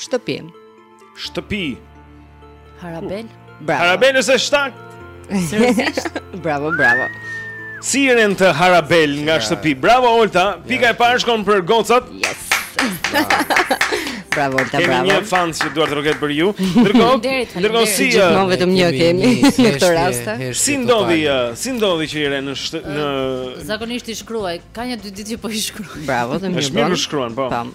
Shtëpi. Shtëpi. Harabel. Bravo. Harabel është e saktë. Seriozisht? bravo, bravo. Si e gjete harabel nga shtëpi. Bravo Olta. Pika e parë shkon për gocat. Yes. Bravo, Olta, bravo. Kemi një fan që duartroket për ju. Ndërkohë, ndërkohë si gjithmonë uh, vetëm një kemi në këtë rast. Si ndodhi, uh, si ndodhi që Iren në uh, në zakonisht i shkruaj, ka një dy ditë që po i shkruaj. Bravo, të mirë. Është mirë t'i shkruash, po. Tam.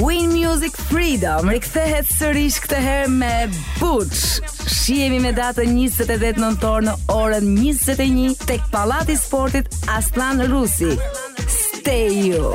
Win Music Freedom rikthehet sërish këtë herë me Butch. Shihemi me datën 28 nëntor në orën 21 tek Pallati i Sportit Aslan Rusi. Stay U.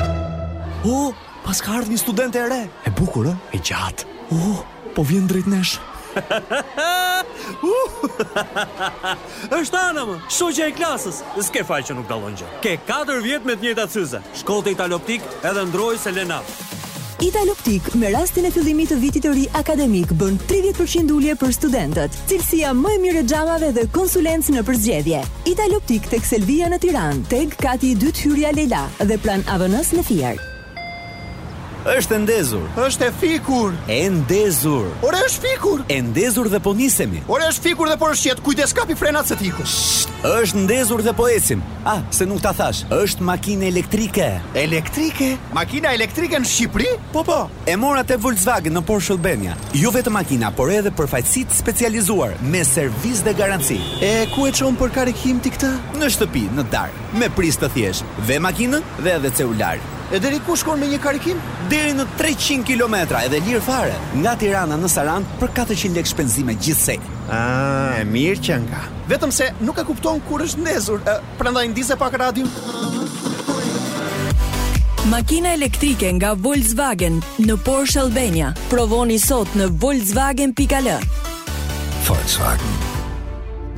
O, oh, paska ardhë një studente e re. E bukur, e gjatë. O, oh, po vjen drejt nesh. Uh, është Ana, more, shoqja e klasës. S'ke faj që nuk dallon gjë. Ke 4 vjet me të njëjtat syze. Shko te Italoptik edhe ndërroji se le nam. Italoptik me rastin e fillimit të vitit të ri akademik bën 30% ulje për studentët. Cilësia më e mirë e xhamave dhe konsulencë në përzgjedhje. Italoptik tek Selvia në Tiranë, TEG kati i dytë hyrja Lejla dhe pranë AVN-së në Fier. Është e ndezur. Është e fikur. E ndezur. Ore është fikur. E ndezur dhe po nisemi. Ore është fikur dhe po rrëshqet. Kujdes kapi frenat se fikur. Shh, është ndezur dhe po ecim. Ah, se nuk ta thashë. Është makinë elektrike. Elektrike? Makina elektrike në Shqipëri? Po po. E mora te Volkswagen në Porsche Albania. Jo vetëm makina, por edhe përfaqësi të specializuar me servis dhe garanci. E ku e çon për karikim ti këtë? Në shtëpi, në darkë, me prizë të thjeshtë, vë makinën dhe edhe celularin. E deri ku shkon me një karikim? Deri në treqind kilometra edhe lirë fare, nga Tirana në Sarandë për katërqind lekë shpenzime gjithsej. Ah, e mirë qenka. Vetëm se nuk e kupton kur është ndezur. Prandaj ndize pak radion. Makina elektrike nga Volkswagen në Porsche Albania. Provoni sot në volkswagen.al. Volkswagen.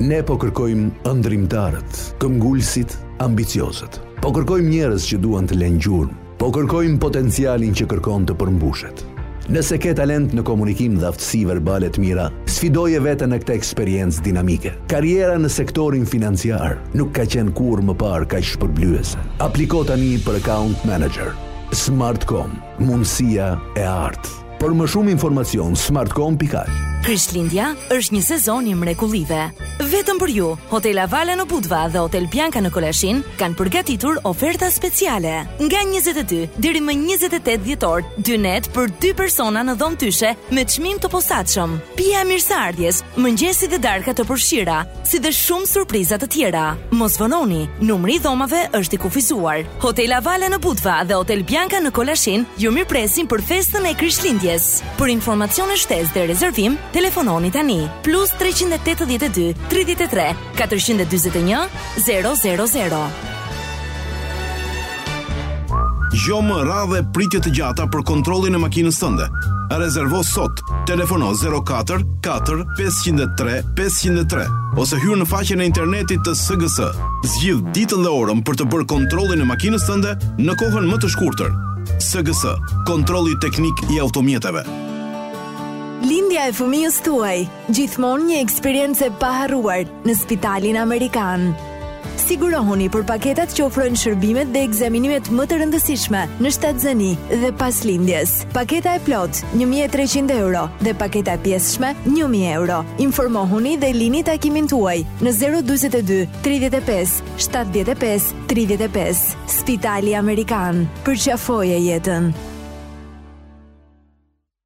Ne po kërkojmë ëndrimtarët, këmbgulësit, ambiciozët. Po kërkojmë njerëz që duan të lënë gjurmë Po kërkojmë potencialin që kërkon të përmbushet. Nëse ke talent në komunikim dhe aftësi verbale të mira, sfidoje veten në këtë eksperiencë dinamike. Karriera në sektorin financiar nuk ka qenë kurrë më parë kaq shpërblyese. Apliko tani për Account Manager. Smartcom, mundësia e artë. Për më shumë informacion, smartcom.al Krishtlindja është një sezon i mrekullive. Vetëm për ju, Hotel Avala në Budva dhe Hotel Bianca në Kolashin kanë përgatitur oferta speciale. Nga 22 deri më 28 dhjetor, dy net për dy persona në dhomë dyshe me çmim të posaçëm. Pija e mirëseardhjes, mëngjesi dhe darka të përfshira, si dhe shumë surpriza të tjera. Mos vononi, numri i dhomave është i kufizuar. Hotel Avala në Budva dhe Hotel Bianca në Kolashin ju mirëpresin për festën e Krishtlindjes. Për informacione shtesë dhe rezervim, telefononi tani plus 382 33 441 000. Jo më radhë e pritje të gjata për kontrollin e makinës tënde. Rezervo sot Telefono 04 4 503 503 ose hyr në faqen e internetit të SGS. Zgjidh ditën dhe orën për të bërë kontrollin e makinës tënde në kohën më të shkurtër. SGS, kontrolli teknik i automjeteve. Lindja e fëmijës tuaj, gjithmonë një eksperiencë e paharruar në Spitalin Amerikan. Sigurohuni për paketat që ofrojnë shërbimet dhe ekzaminimet më të rëndësishme në shtatzëni dhe pas lindjes. Paketa e plotë 1300 euro dhe paketa e pjesshme 1000 euro. Informohuni dhe lini takimin tuaj në 042 35 75 35. Spitali Amerikan, përqafoje jetën.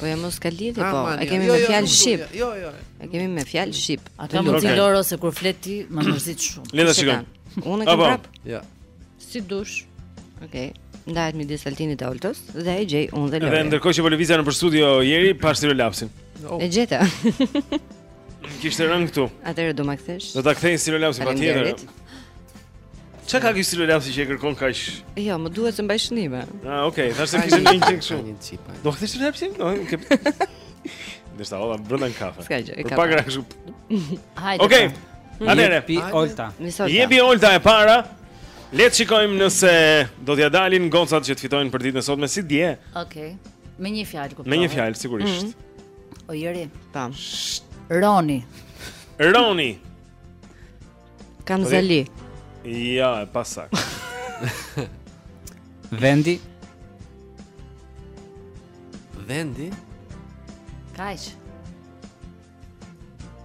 Po ja mos ka lidhje, po. E kemi jo, me jo, fjalë jo, shqip. Jo, jo. E kemi me fjalë shqip. A ka mundësi Loro se kur flet ti më mërzit shumë. Le të shikojmë. Unë kam prap. Ja. Si dush. Okej. Ndahet midis Altinit dhe Oltës dhe e gjej unë dhe Loro. Dhe ndërkohë që po lëvizje nëpër studio, Jeri, pashë lapsin. E gjeta. Më kishte rënë këtu. Atëherë do ma kthesh. Do ta kthej stilolapsin patjetër. Çka ka ky stilolapsi që e kërkon kaq? Jo, më duhet të mbaj shënime. Ah, okay, thashë se kishte një gjë kështu. Do kthesh stilolapsin? Do ke. Dhe s'ta vura brenda në kafe. S'ka gjë, e ka. Pak ra kështu. Hajde. Okej. Po. Atëherë, jepi Olta. Jepi Olta e para. Le të shikojmë nëse do t'ia dalin gocat që të fitojnë për ditën e sotme si dje. Okej. Okay. Me një fjalë kuptoj. Me një fjalë sigurisht. Mm -hmm. O jeri. Po. Roni. Roni. Kamzali. Ja, e paska. Vendi. Vendi. Kaq.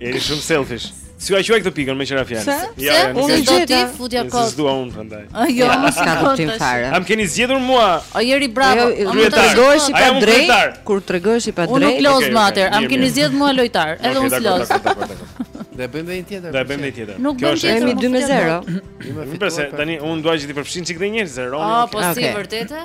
Jeni shumë selfish. Si ta quaj këtë pikën me tjera fjalë? Se? Ja, ja, unë do ti futja kot. Se s'dua unë prandaj. Jo, po s'ka kuptim fare. A më keni zgjedhur mua? O jeri bravo. Unë jo, tregohesh i padrejt. Kur tregohesh i padrejt. Unë nuk loz më atëherë. A më keni zgjedhur mua lojtar. Edhe unë nuk loz. Ne bëjmë dhe një tjetër. Ne bëjmë dhe një tjetër. Nuk bëjmë tjetër. Kemi 2 me 0. Po përse tani unë dua që t'i përfshij çik dhe njerëzit, zero. Ah, po si vërtetë?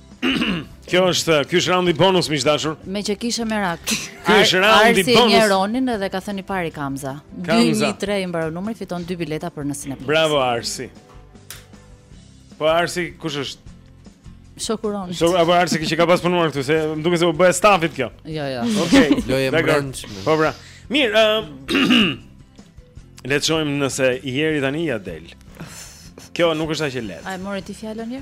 Kjo është, ky është raundi bonus miq të dashur. Me që kishe merak. Ky është raundi bonus. Arsi Jeronim edhe ka thënë i pari Kamza. 23 i mbaron numri fiton 2 bileta për në Cineplex. Bravo Arsi. Po Arsi kush është? Shoku, Ron. Shok apo Arsi që ka pas punuar këtu se më duket se u bë e stafit kjo. Jo, jo. Okej. Okay. Lojë e brendshme. Po pra. Mirë, ëm Le të shojmë nëse Jeri tani ia del. Kjo nuk është aq e lehtë. A e more ti fjalën, jo?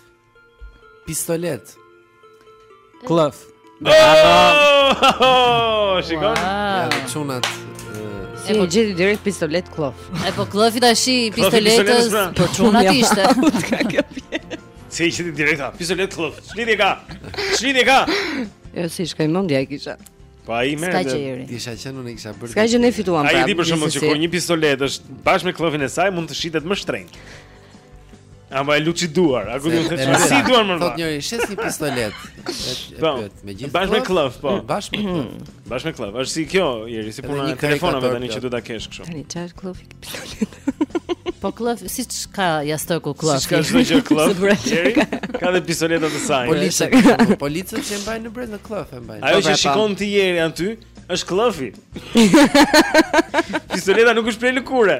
Pistoletë. Këllëf. Oh, shikon. Ja, çunat. Si e gjeti direkt pistoletë këllëf. E po këllëfi është i pistoletës, pra. për çunat ishte. Si e gjeti direkt pistoletë këllëf. Ç'lidhje ka. Ç'lidhje ka. Jo si i shkoi mendja e kisha. Po ai më ka gjeri. Ti sa qenë unë kisha bërë. S'ka gjë, ne fituam prapë. Ai di për shembull që kur një pistoletë është bashkë me këllëfin e saj mund të shitet më shtrenjtë. Ama e luçiduar, a kupton, do të thotë? Si duan më vëlla? Thotë njëri shes një pistoletë. Po. Bashkë me këllëf, po. Bashkë me këllëf. Bashkë me këllëf. Është si kjo, jeri, si puna e telefonave tani që do ta kesh kështu. Tani çfarë këllëfi pistoletë? Po këllëf, siç ka jastëku këllëf. Siç ka çdo gjë këllëf? Jeri, ka dhe pistoleta të sajin. Policia, policia që mbajnë në brez në këllëf e mbajnë. Ajo që shikon ti jeri aty, është këllëfi. Pistoleta nuk është prej lëkure.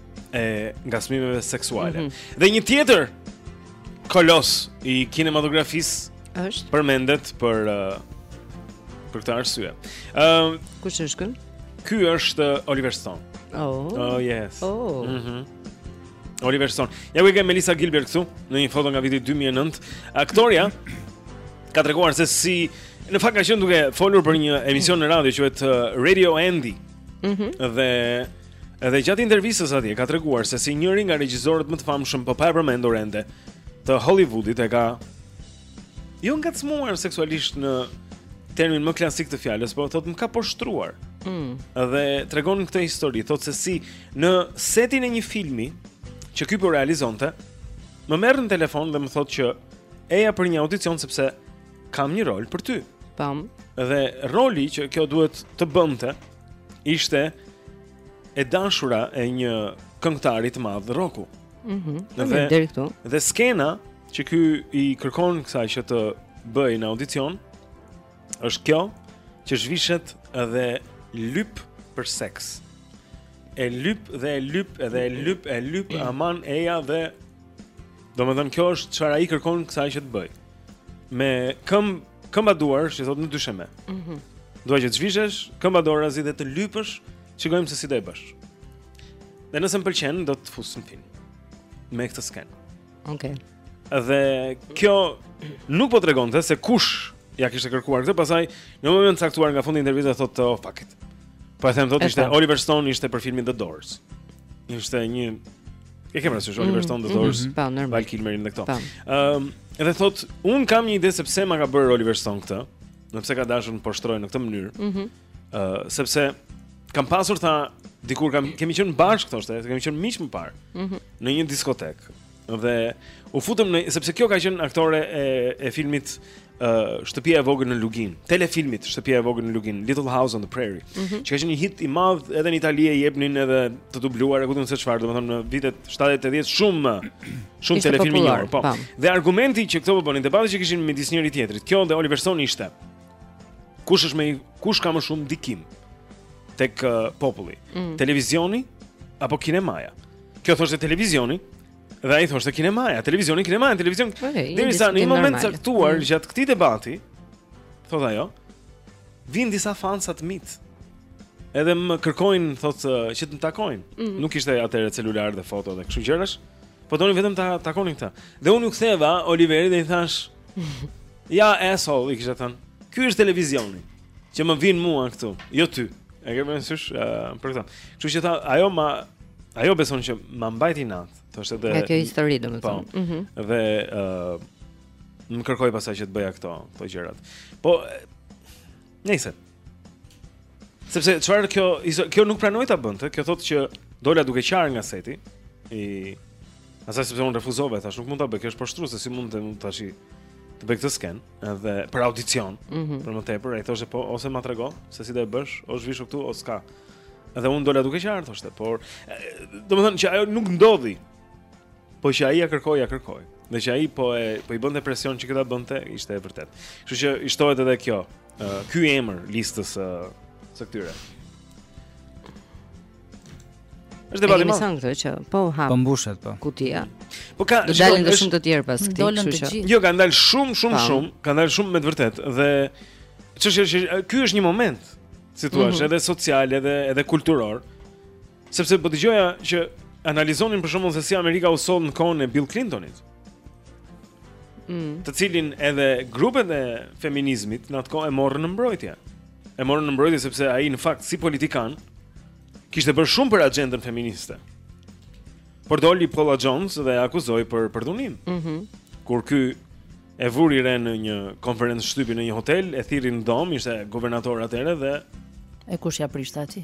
e ngasmimeve seksuale. Mm -hmm. Dhe një tjetër kolos i kinematografisë është përmendet për uh, për këtë arsye. Ëm uh, kush është ky? Ky është uh, Oliver Stone. Oh. Oh yes. Oh. Mhm. Mm Oliver Stone. Ja ku e kemi Melissa Gilbert këtu në një foto nga viti 2009. Aktoria ka treguar se si në fakt ka qenë duke folur për një emision në radio që quhet uh, Radio Andy. Mhm. Mm dhe Edhe gjatë intervistës atje ka treguar se si njëri nga regjisorët më të famshëm po pa e përmendur ende të Hollywoodit e ka jo ngacmuar seksualisht në termin më klasik të fjalës, por thotë më ka poshtruar. Mm. Dhe tregon këtë histori, thotë se si në setin e një filmi që ky po realizonte, më merr në telefon dhe më thotë që eja për një audicion sepse kam një rol për ty. Tam. Dhe roli që kjo duhet të bënte, ishte e dashura e një këngëtari të madh rocku. Mhm. Mm dhe deri këtu. Dhe skena që ky i kërkon kësaj që të bëjë në audicion është kjo që zhvishet edhe lyp për seks. E lyp dhe e lyp edhe e lyp e lyp aman eja dhe domethënë kjo është çfarë ai kërkon kësaj që të bëjë. Me këmbë këmba duarsh, i thotë në dysheme. Mhm. Mm Dua që të zhvishesh, këmba dorazi dhe të lypësh, shikojmë se si do e bësh. Dhe nëse më pëlqen, do të fus në film. Me këtë sken. Okej. Okay. Dhe kjo nuk po tregonte se kush ja kishte kërkuar këtë, pastaj në një moment të caktuar nga fundi i intervistës thotë, "Oh fuck it." Po e them thotë ishte Oliver Stone ishte për filmin The Doors. Ishte një E ke parasysh, Oliver Stone, The Doors, mm -hmm. Val Kilmerin dhe këto. Ëm, ehm, edhe thot, un kam një ide se pse ma ka bërë Oliver Stone këtë, pse ka dashur të më poshtrojë në këtë mënyrë. Ëh, mm -hmm. uh, sepse kam pasur tha dikur kam kemi qenë bashkë thoshte, kemi qenë miq më parë. Ëh. Mm -hmm. Në një diskotek. Dhe u futëm në sepse kjo ka qenë aktore e e filmit uh, Shtëpia e vogël në Lugin, telefilmit Shtëpia e vogël në Lugin, Little House on the Prairie, mm -hmm. që ka qenë një hit i madh edhe në Itali e jepnin edhe të dubluar, e kujtun se çfarë, domethënë në vitet 70-80 shumë shumë telefilm i njohur, po. Dhe argumenti që këto po bënin debate që kishin midis njëri tjetrit, kjo dhe Oliver Stone ishte kush është më kush ka më shumë ndikim tek uh, populli, mm. televizioni apo kinemaja. Kjo thoshte televizioni, Dhe ai thoshte kinemaja, televizioni kinemaja, televizion. Okay, Deri sa në një moment të caktuar mm. gjatë këtij debati, thotë ajo, vin disa fansa të mi. Edhe më kërkojnë thotë që të më takojnë. Mm -hmm. Nuk ishte atëre celular dhe foto dhe kështu gjërash. Po donin vetëm ta takonin këta. Dhe unë iu ktheva Oliverit dhe i thash, "Ja asshole, i kisha thënë. Ky është televizioni." Që më vijn mua këtu, jo ty. E ke parasysh uh, eh, për këtë. Kështu që tha, ajo ma ajo beson që ma mbajti inat. Thoshte dhe Nga kjo histori domethënë. Po. Mm -hmm. Dhe ë uh, eh, më kërkoi pasaj që të bëja këto, këto gjërat. Po nejse. Sepse çfarë kjo kjo nuk pranoi ta bënte, kjo thotë që dola duke qarë nga seti i asaj sepse unë refuzova, thash nuk mund ta bëj, kjo është poshtruese, si mund të mund ta të bëj këtë skenë. Edhe për audicion, mm -hmm. për më tepër, ai thoshte po ose ma trego se si do e bësh, ose vishu këtu ose ka. Edhe unë dola duke qarë thoshte, por domethënë që ajo nuk ndodhi. Po që ai ia kërkoi, ia kërkoi. Dhe që ai po e po i bënte presion që kjo ta bënte, ishte e vërtetë. Kështu që i shtohet edhe kjo. Uh, ky emër listës uh, së këtyre. Është debati më. Sa këto që po u hap. Po mbushet po. Kutia. Po kanë do dalin edhe shumë të tjerë pas këtij, kështu që. Jo, kanë dalë shumë shumë shumë, kanë dalë shumë me të vërtetë dhe çështja është që ky është një moment, si ta thuash, mhm. edhe social, edhe edhe kulturor. Sepse po dëgjoja që analizonin për shembull se si Amerika u soll në kohën e Bill Clintonit. Mm. Të cilin edhe grupet e feminizmit në atë kohë e morën në mbrojtje. e morën në mbrojtje sepse ai në fakt si politikan kishte bërë shumë për agjendën feministe. Por doli Paula Jones dhe e akuzoi për përdhunim. Mhm. Mm kur ky e vuri re në një konferencë shtypi në një hotel, e thirri në dhomë, ishte guvernator atëherë dhe e kush ia prishte aty?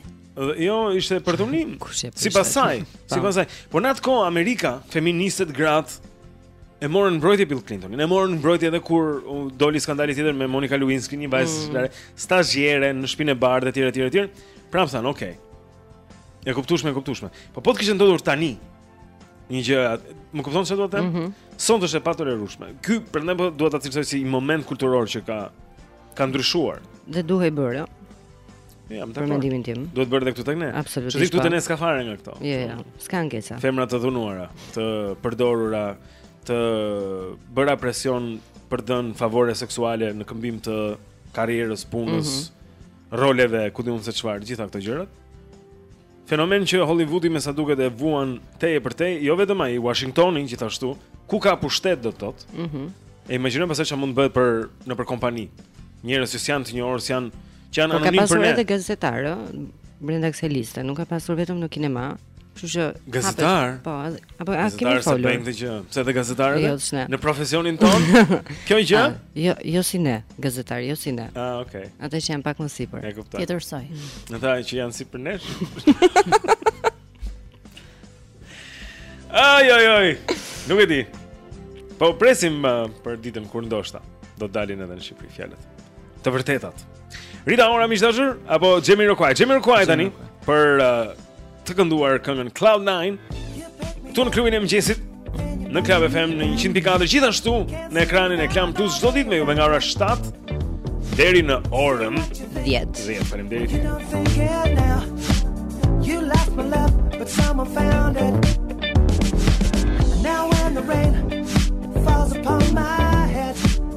Jo, ishte përdhunim. Sipas saj, sipas saj. Por në atë kohë Amerika, feministet, gratë, E morën në mbrojtje Bill Clintonin, e morën në mbrojtje edhe kur doli skandali tjetër me Monica Lewinsky, një vajzë mm. stazhiere në shpinë e bardhë etj etj etj. Prapë thanë, "Ok. E kuptueshme, e kuptueshme." Po po të kishte ndodhur tani. Një gjë, më kupton se ç'dua të them? Mm -hmm. Sot është e patolerueshme. Ky prandaj po dua ta cilësoj si një moment kulturor që ka ka ndryshuar. Dhe duhet bërë. Jam dakord. Mendimin tim. Duhet bërë edhe këtu tek ne. Absolutisht. Ç'thua këtu po. te ne s'ka fare nga këto. Jo, jo. S'ka ankesa. Femra të dhunuara, të përdorura, të bëra presion për të dhënë favore seksuale në këmbim të karrierës, punës, mm -hmm. roleve, ku di unë se çfarë, gjitha këto gjërat. Fenomen që Hollywoodi me sa duket e vuan tej e përtej, jo vetëm ai, Washingtoni gjithashtu, ku ka pushtet do të thotë. Mhm. Mm e imagjinojmë pastaj çfarë mund të bëhet për në për kompani. Njerëz që janë të njohur, që janë që janë po anonim për ne. Ka pasur edhe gazetarë brenda kësaj liste, nuk ka pasur vetëm në kinema. Kështu që gazetar, po, Apo a kemi folur? Gazetarë këtë gjë, pse të gazetarëve? Jo, s'ne. Në profesionin tonë? Kjo gjë? Jo, jo si ne, gazetarë, jo si ne. Ah, okay. Ata që janë pak më sipër. E kuptoj. Tjetër soj. Ata që janë sipër nesh. Ai ai ai. Nuk e di. Po presim uh, për ditën kur ndoshta do të dalin edhe në Shqipëri fjalët. Të vërtetat. Rita Ora miq të dashur apo Jemiroquai? Jemiroquai tani për uh, Të kënduar këngën Cloud 9 Këtu në klubin e mëngjesit Në Club FM në 100.4 Gjithashtu në ekranin e Klan Plus Çdo ditë me ju dhe nga ora 7 Deri në orën 10 Dhe faleminderit You left my love But someone found it Now when the rain Falls upon my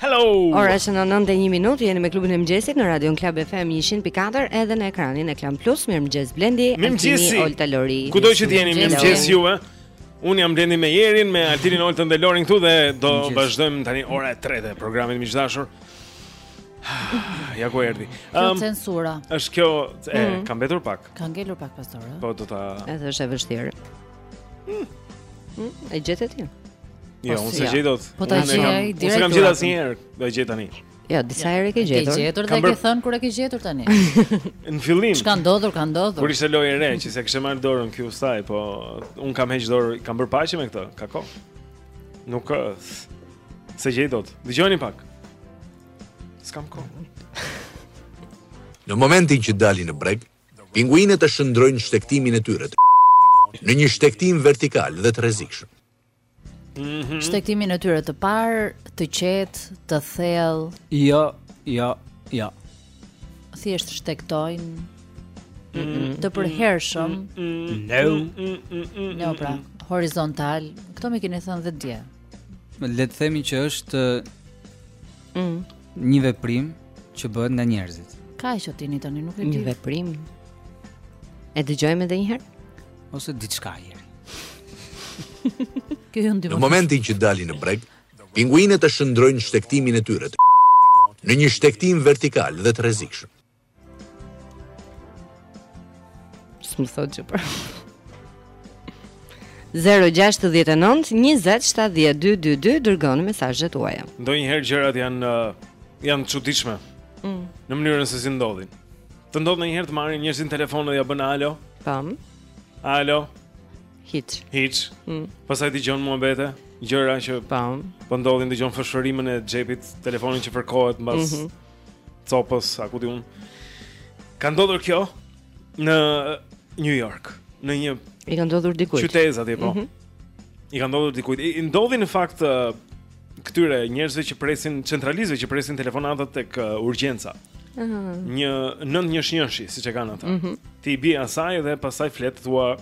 Hello. Ora është 9:01 minutë, jeni me klubin e mëngjesit në Radio Club FM 100.4 edhe në ekranin e Klan Plus. Mirëmëngjes Blendi, Altini, Olta Lori. Kudo që jeni, mirëmëngjes ju. Un jam Blendi me Jerin, me Altinin, Oltën dhe Lorin këtu dhe do vazhdojmë tani ora e 3-të programit, miq të dashur. Ja ku erdhi. Um, censura. Është kjo, e, mm. ka mbetur pak. Ka ngelur pak pas dore. Po do ta. Edhe është e vështirë. Mm. Mm, e gjete ti? Jo, po unë s'e gjej dot. Po ta gjej direkt. Unë s'e kam gjetur asnjëherë, do e gjej tani. Jo, disa herë e ke gjetur. Ke gjetur dhe ke thënë kur e ke gjetur tani. Në fillim. Ç'ka ndodhur, ka ndodhur. Kur ishte lojë e re, që s'e kishte marr dorën këtu ustai, po un kam heq dorë, kam bër paqe me këtë. Ka kohë. Nuk, s'e gjej dot. Dëgjoni pak. S'kam kohë. Në momentin që dalin në breg, Pinguinët e shndërrojnë shtegtimin e tyre të në një shtegtim vertikal dhe të rrezikshëm. Mhm. Shtegtimin e tyre të parë, të qetë, të thellë. Jo, jo, jo. Thjesht shtegtojnë mhm. të përhershëm. Mhm. No. No pra, horizontal. Kto m'i keni thënë dhe dje. le të themi që është mm. një veprim që bëhet nga njerëzit. Kaq di unë tani nuk e di. Një veprim. E dëgjojmë edhe një herë? Ose diçka e njeriut. në momentin që dalin në breg, pinguinët e shndërrojnë shtegtimin e tyre të në një shtegtim vertikal dhe të rrezikshëm. Së më thot që për 069 2070222 dërgoni mesazhet tuaja. Ndonjëherë gjërat janë uh, janë të çuditshme. Mm. Në mënyrën se si ndodhin. Të ndodh ndonjëherë të marrin njerëzit në telefon dhe ja bën alo. Pam. Alo. Hiç. Hiç. Mm. Pastaj dëgjon mua vetë gjëra që pam. Po ndodhin dëgjon fëshfërimën e xhepit, telefonin që fërkohet mbas mm -hmm. copës, a ku di un. Ka ndodhur kjo në New York, në një I ka ndodhur dikujt. Qytet atje po. Mm -hmm. I ka ndodhur dikujt. I ndodh në fakt këtyre njerëzve që presin centralistëve që presin telefonatat tek urgjenca. Ëh. Uh -huh. Nëntë një njëshi, siç e kanë ata. Mm -hmm. Ti i bie asaj dhe pastaj flet thua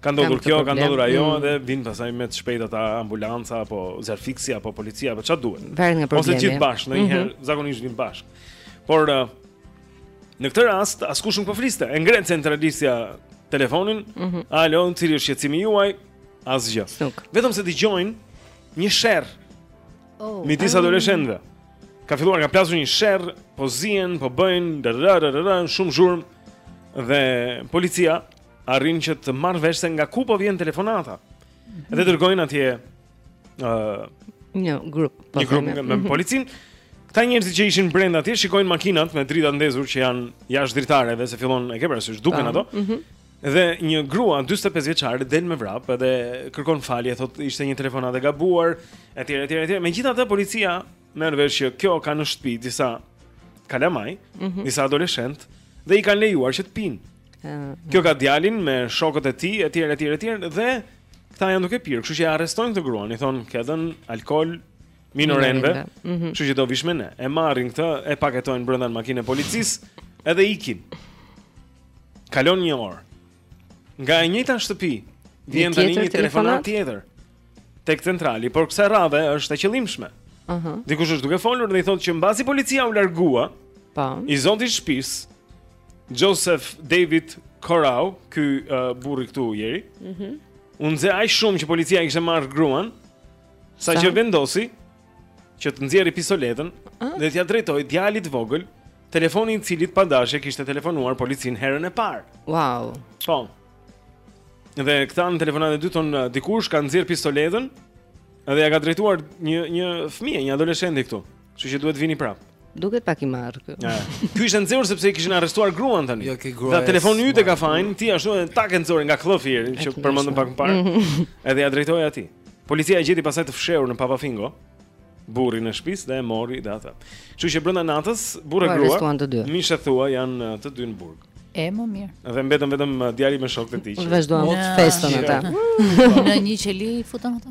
Ka ndodhur kjo, ka ndodhur ajo mm. dhe vijnë pastaj me të shpejtë ata ambulanca apo zjarrfikësi apo policia apo çfarë duhet. Varet nga problemi. Ose të gjithë bashkë, ndonjëherë mm -hmm. zakonisht vijnë bashkë. Por uh, në këtë rast askush nuk po fliste. E ngre centralistja telefonin. Mm -hmm. Alo, cili është shqetësimi juaj? Asgjë. Nuk. Vetëm se dëgjojnë një sherr. Oh, midis adoleshentëve. Ka filluar, ka plasur një sherr, po zihen, po bëjnë shumë zhurmë dhe policia arrin që të marrë vesh se nga ku po vjen telefonata. Mhm. Dhe dërgojnë atje ë uh, një grup, po një grup me mhm. policinë. Këta njerëz që ishin brenda atje shikojnë makinat me drita ndezur që janë jashtë dritares dhe se fillon e ke parasysh duken ato. Ëh. Mhm. Dhe një grua 45 vjeçare del me vrap dhe kërkon falje, thotë ishte një telefonatë e gabuar, etj etj etj. Megjithatë policia merr vesh që kjo ka në shtëpi disa kalamaj, mm -hmm. disa adoleshentë dhe i kanë lejuar që të pinë. Kjo ka djalin me shokët e tij etj etj etj dhe këta janë duke pirë, kështu që e arrestojnë këtë gruan, i thonë ke dhënë alkol minorenëve, mhm. kështu që do vish me ne. E marrin këtë, e paketojnë brenda në makinën e policisë, edhe ikin. Kalon një orë. Nga e njëjta shtëpi vjen tani një telefonatë tjetër tek centrali, por kësaj radhe është e qëllimshme. Ëh. Uh -huh. Dikush është duke folur dhe i thotë që mbasi policia u largua, po. I zoti i shtëpisë Joseph David Corau, ky uh, burri këtu Jeri. Mhm. Mm U nxeh aq shumë që policia kishte marrë gruan, sa që vendosi që të nxjerrë pistoletën ah. dhe t'ia drejtojë djalit të vogël telefoni i të cilit pa dashje kishte telefonuar policinë herën e parë. Wow. Po. Dhe këta në telefonatën e dytë thonë uh, dikush ka nxjerrë pistoletën dhe ja ka drejtuar një një fëmije, një adoleshenti këtu. Kështu që duhet vini prap. Duket pak i marrë ky. Ky ishte nxehur sepse i kishin arrestuar gruan tani. Jo, ke gruan. Tha telefoni yt e ka fajin, ti ashtu e tak e nxori nga kllëfi që përmendëm pak më parë. Mhm. Edhe ia drejtoi atij. Policia e gjeti pastaj të fshehur në papafingo burrin e shtëpisë dhe e mori dhe atë. Kështu që brenda natës burrë grua. U arrestuan të dy. Mos thua janë të dy në burg. E më mirë. Dhe mbetën vetëm uh, djali me shokët e tij. Vazhduan festën ata. Në një qeli u futën ata.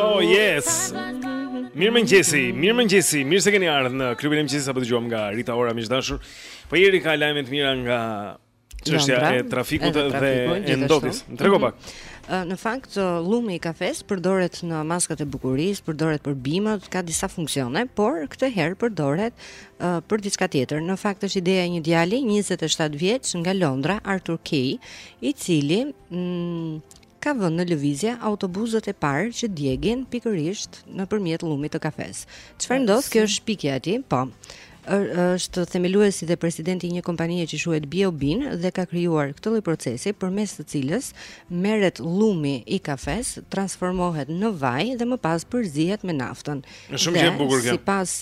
Oh yes. Mirëmëngjesi, mirëmëngjesi, mirë se keni ardhur në klubin e mëngjesit sapo dëgjuam nga Rita Ora miq të dashur. Po Jeri ka lajme të mira nga çështja e trafikut dhe e ndotjes. Trego pak. Mhm. Në fakt llumi i kafesë përdoret në maskat e bukurisë, përdoret për bimët, ka disa funksione, por këtë herë përdoret për diçka tjetër. Në fakt është ideja e një djali 27 vjeç nga Londra, Arthur Kay, i cili mm, ka vënë në lëvizje autobusët e parë që djegin pikërisht nëpërmjet llumit të kafesë. Çfarë ndodh? Kjo është shpikja e tij. Po është themeluesi dhe presidenti i një kompanie që quhet Bio-bean dhe ka krijuar këtë lloj procesi përmes të cilit merret llumi i kafesë, transformohet në vaj dhe më pas përzihet me naftën. Është shumë e bukur kjo. Sipas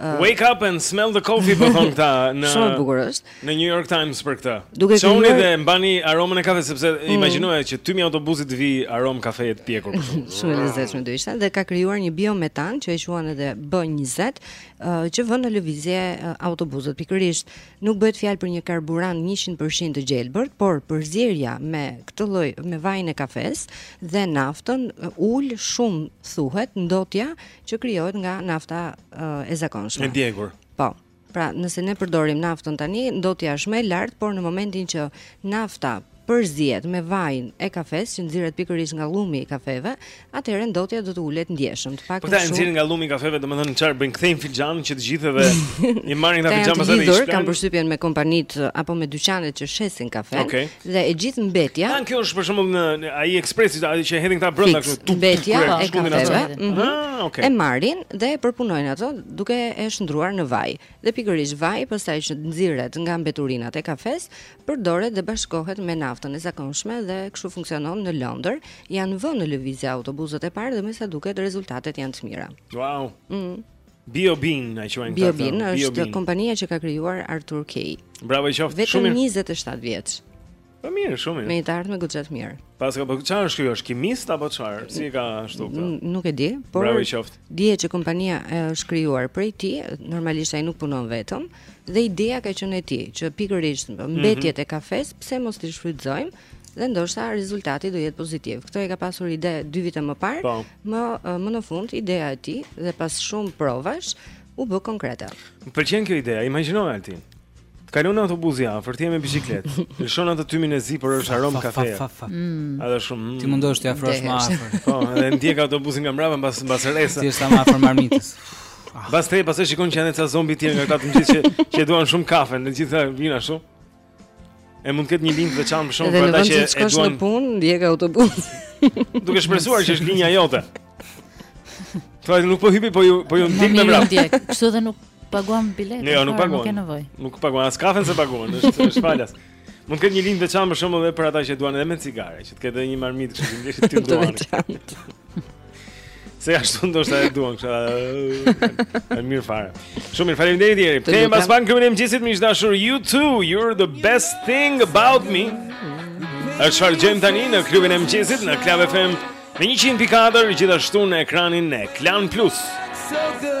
Uh, Wake up and smell the coffee po thon këta në Shumë bukur është. Në New York Times për këtë. Duke qenë Çohuni dhe mbani aromën e kafes sepse mm. imagjinoj që tymi i autobusit të vijë aromë kafeje të pjekur kështu. Shumë e lezetshme do ishte dhe ka krijuar një biometan që e quajnë edhe B20, uh, që vën në lëvizje uh, autobusët. Pikërisht, nuk bëhet fjalë për një karburant 100% të gjelbërt, por përzierja me këtë lloj me vajin e kafes dhe naftën uh, ul shumë thuhet ndotja që krijohet nga nafta e zakonshme. E djegur. Po. Pra, nëse ne përdorim naftën tani, ndotja është më e lartë, por në momentin që nafta përzihet me vajin e kafes që nxirret pikërisht nga llumi i kafeve, atëherë ndotja do të ulet ndjeshëm. Të paktën shumë. Po nxirret nga llumi i kafeve, domethënë çfarë bëjnë? Kthejnë filxhanin që të gjithë dhe i marrin nga filxhanat pastaj. Ata kam përshtypjen me kompanitë apo me dyqanet që shesin kafe. Okay. dhe e gjithë mbetja. Tani kjo është për shembull në, në ai ekspresi ai që hedhin këta brenda kështu tu mbetja e kafeve. Ëh, mhm. mhm. ah, okay. E marrin dhe e përpunojnë ato duke e shndërruar në vaj. Dhe pikërisht vaji pastaj që nxirret nga mbeturinat e kafes, përdoret dhe bashkohet me naftën e zakonshme dhe kështu funksionon në Londër. Janë vënë në lëvizje autobusët e parë dhe me sa duket rezultatet janë të mira. Wow. Mhm. BioBean e quajnë këta. BioBean është kompania që ka krijuar Arthur Kay. Bravo i qoftë. Vetëm 27 vjeç. Po mirë, shumë mirë. Me të ardhme goxha të mirë. Pastaj po çfarë është ky? Është kimist apo çfarë? Si e ka ashtu këtë? Nuk e di, por Bravo i qoftë. Di që kompania është krijuar prej tij, normalisht ai nuk punon vetëm dhe ideja ka qenë e tij që pikërisht mhm. mbetjet mm -hmm. e kafes pse mos t'i shfrytëzojmë dhe ndoshta rezultati do jetë pozitiv. Këtë e ka pasur ide 2 vite më parë po. Më më në fund ideja e tij dhe pas shumë provash u bë konkrete. Më pëlqen kjo ide, imagjino Altin. Të kalon autobuzi afër, ti je me biçikletë. Lëshon atë tymin e zi, por është aromë kafe. Mm. Edhe shumë. Mm. Ti mundohesh të afrohesh më afër. Po, edhe ndjek autobuzin nga mbrapa mbas mbas rresa. Të jesh sa më afër marmitës. Mbas teje, pastaj shikon që janë ca zombi të tjerë nga këta të mëngjesit që që duan shumë kafe, të gjithë vijnë ashtu. E mund të ketë një linjë të veçantë për shkak te ata që e duan. Në punë, ndjek autobus. Duke shpresuar që është linja jote. Pra nuk po hypi, po ju po ju ndjek me vrap. Kështu edhe nuk paguan biletë. Jo, nuk paguan. Nuk ka nevojë. Nuk paguan as kafen s'e paguan, është është falas. Mund të ketë një linjë të veçantë për shkak edhe për ata që duan edhe me cigare, që të ketë një marmitë kështu që ndihni ti duan. Se ja ashtu ndoshta e duan kështu. Ai mirë fare. Shumë mirë, faleminderit deri. Kthehemi mbas pak në klubin e mëngjesit miq të dashur U2, you're the best thing about me. Është çfarë dëgjojmë tani në klubin e mëngjesit në Klan FM në 104 gjithashtu në ekranin e Klan Plus. So good.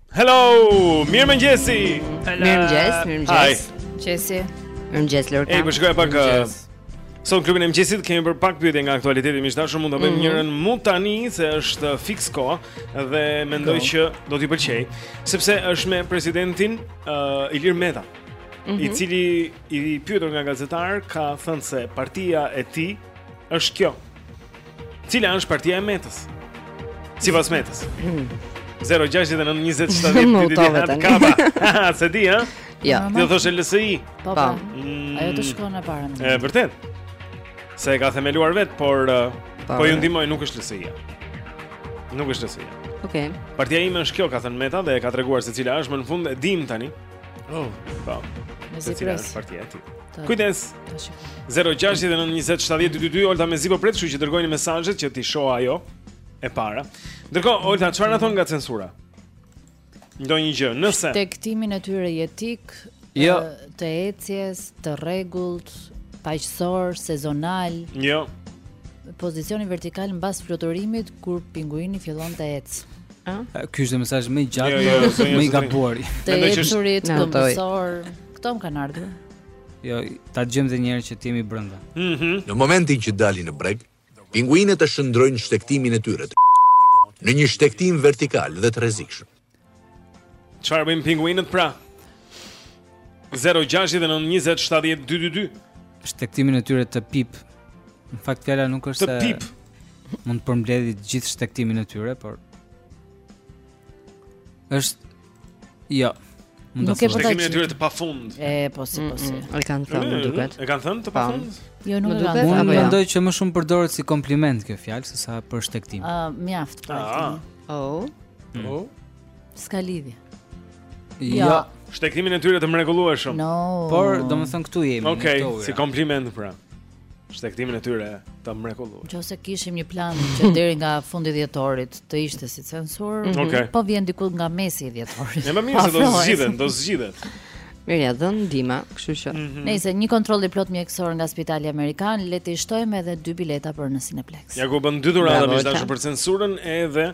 Hello! Mirëmëngjesi! Mirëmëngjes, mirëmëngjes. Qesi. Mirëmëngjes, Lorka. Ej, përshkoj po e pak... Uh, Sot në klubin e mëngjesit kemi bërë pak pyetje nga aktualiteti Miq të dashur mund ta bëjmë mm -hmm. njërën mu tani se është uh, fiks koha Dhe mendoj Go. që do t'i pëlqej Sepse është me presidentin uh, Ilir Meta mm -hmm. I mhm. cili i pyetur nga gazetarë ka thënë se partia e tij është kjo Cila është partia e Metës? Sipas Metës? 0-6-9-27-12-2 Kaba S'e di, hë? Jo Ti do thoshe LSI Po, po mm. Ajo të shkon e para E, vërtet Se e ka themeluar vetë, por uh, Po ju ndihmoj, nuk është LSI-ja Nuk është LSI-ja Ok Partia ime është kjo, ka thënë Meta Dhe e ka treguar se cila është Më në fund e dim tani Oh, po. Mezi pres. Kujdes. 069207022 Olta mezi po pret, kështu që dërgojini mesazhet që t'i shohë ajo e para. Ndërkohë Olta çfarë na thonë nga censura? Ndonjë gjë, në shtegtimin e tyre jetik, jo. të ecjes, të rregullt, paqësor, sezonal. Jo. Pozicioni vertikal mbas fluturimit kur pinguini fillon të ecë. Ky është mesazh më i gjatë, jo, jo, më i gabuar. Të ecurit, këmbësor, këto më kanë ardhur. Jo, ta dëgjojmë dhe një herë që t'jemi brënda. Mm -hmm. Në momentin që dalin në breg, pinguinët e shndërrojnë shtegtimin e tyre të në një shtegtim vertikal dhe të rrezikshëm. Çfarë bëjnë pinguinët pra? 0-6-9-20-7-12-2 Shtegtimin e tyre të pip Në fakt fjala nuk është Të pip Mund të përmbledhë gjithë shtegtimin e tyre Por është Jo Mund të përmbledhë Shtegtimin e tyre të pafund E, po si, po si mm, mm. E kanë thënë, më duket E kanë thënë të pafund Jo, nuk e kanë thënë Unë mendoj që më shumë përdoret si kompliment kjo fjalë Sesa për shtegtim uh, Mjaft pra. e Oh. Mm. Oh. S'ka lidhje. Jo. Ja. Shtegtimin e tyre të mrekullueshëm. No. Por domethën këtu jemi. Okej, okay, si kompliment pra. Shtegtimin e tyre të mrekullueshëm. Nëse kishim një plan që deri nga fundi i dhjetorit të ishte si censurë, mm -hmm. okay. po vjen diku nga mesi i dhjetorit. Ne më mirë se do të zgjidhen, do zgjidhet. Mirë, janë dhënë ndihma, kështu që. Mm -hmm. Nëse një kontroll i plotë mjekësor nga Spitali Amerikan, le të shtojmë edhe dy bileta për në Cineplex. Ja ku u bënë dy dhurata më tash për censurën edhe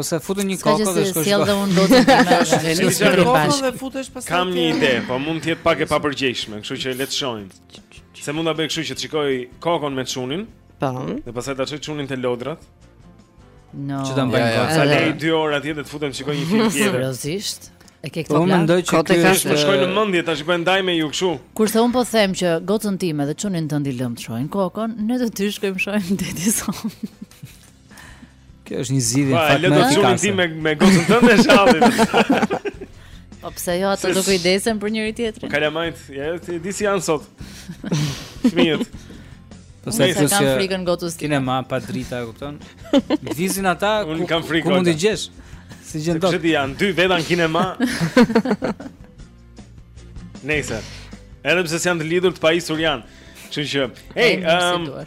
Ose futu në Coco dhe shkosh. Sjell dhe unë do të ndihesh. Ne nuk jemi në Coco dhe futesh pastaj. Kam një ide, po mund të jetë pak e papërgjegjshme, kështu që le të shohim. Se mund ta bëj kështu që të shikoj Coco-n me çunin. Po. Dhe pastaj ta çoj çunin te lodrat. No. Që ta mbajnë kokën. Ta lë 2 orë atje dhe të futem të shikoj një film tjetër. Seriozisht? E ke këtë po, plan? Unë mendoj që ky është më shkoi në mendje tash po e ndaj me ju kështu. Kurse un po them që gocën time dhe çunin tënd i lëmë të shohin Coco-n, ne do të shkojmë shohim Daddy's Home. Kjo është një zgjidhje po, fakt më efikase. Po, le të shkojë me me gocën tënde shallit. Po pse jo ato do kujdesen për njëri tjetrin? Po, kalamajtë, ja ti di si janë sot. Fëmijët. Po sa të kanë frikën gocës. Kinema pa drita, e kupton? Vizin ata ku Unë kam frikë. Ku mund të gjesh? S'i gjen dot. Sepse ti janë dy veta n'kinema. Nëse. Edhe pse janë të lidhur të pajisur janë. Kështu që, hey, ehm, um,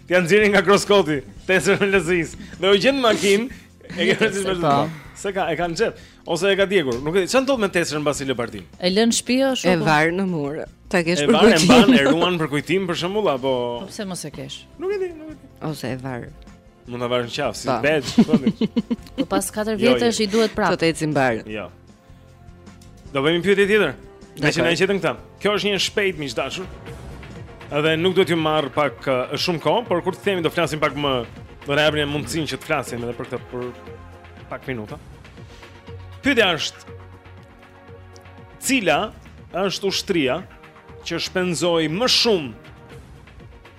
Ti janë xheni nga kroskoti, tesër në lëzis. Dhe u gjend makinë, e ke rëndësi me zëta. Se ka, e kanë gjep, ose e ka djegur. Nuk e di, çan ndodh me tesër mbasi lë partin. E lën shtëpi është. E var në mur. Ta kesh për kujtim. E var, e mban, e ruan për kujtim për shembull apo Po pse mos e kesh? Nuk e di, nuk e di. Ose e var. Mund ta varësh në qafë, si bed, thonë. Po pas 4 jo, vjetësh jo. i duhet prapë. Po të ecë mbarë. Jo. Do bëjmë një pyetje tjetër. Meqë e gjetëm këtë. Kjo është një e shpejtë miq të dashur. Edhe nuk do t'ju marr pak uh, shumë kohë, por kur të themi do flasim pak më do na jepni mundësinë që të flasim edhe për këtë për pak minuta. Pyetja është cila është ushtria që shpenzoi më shumë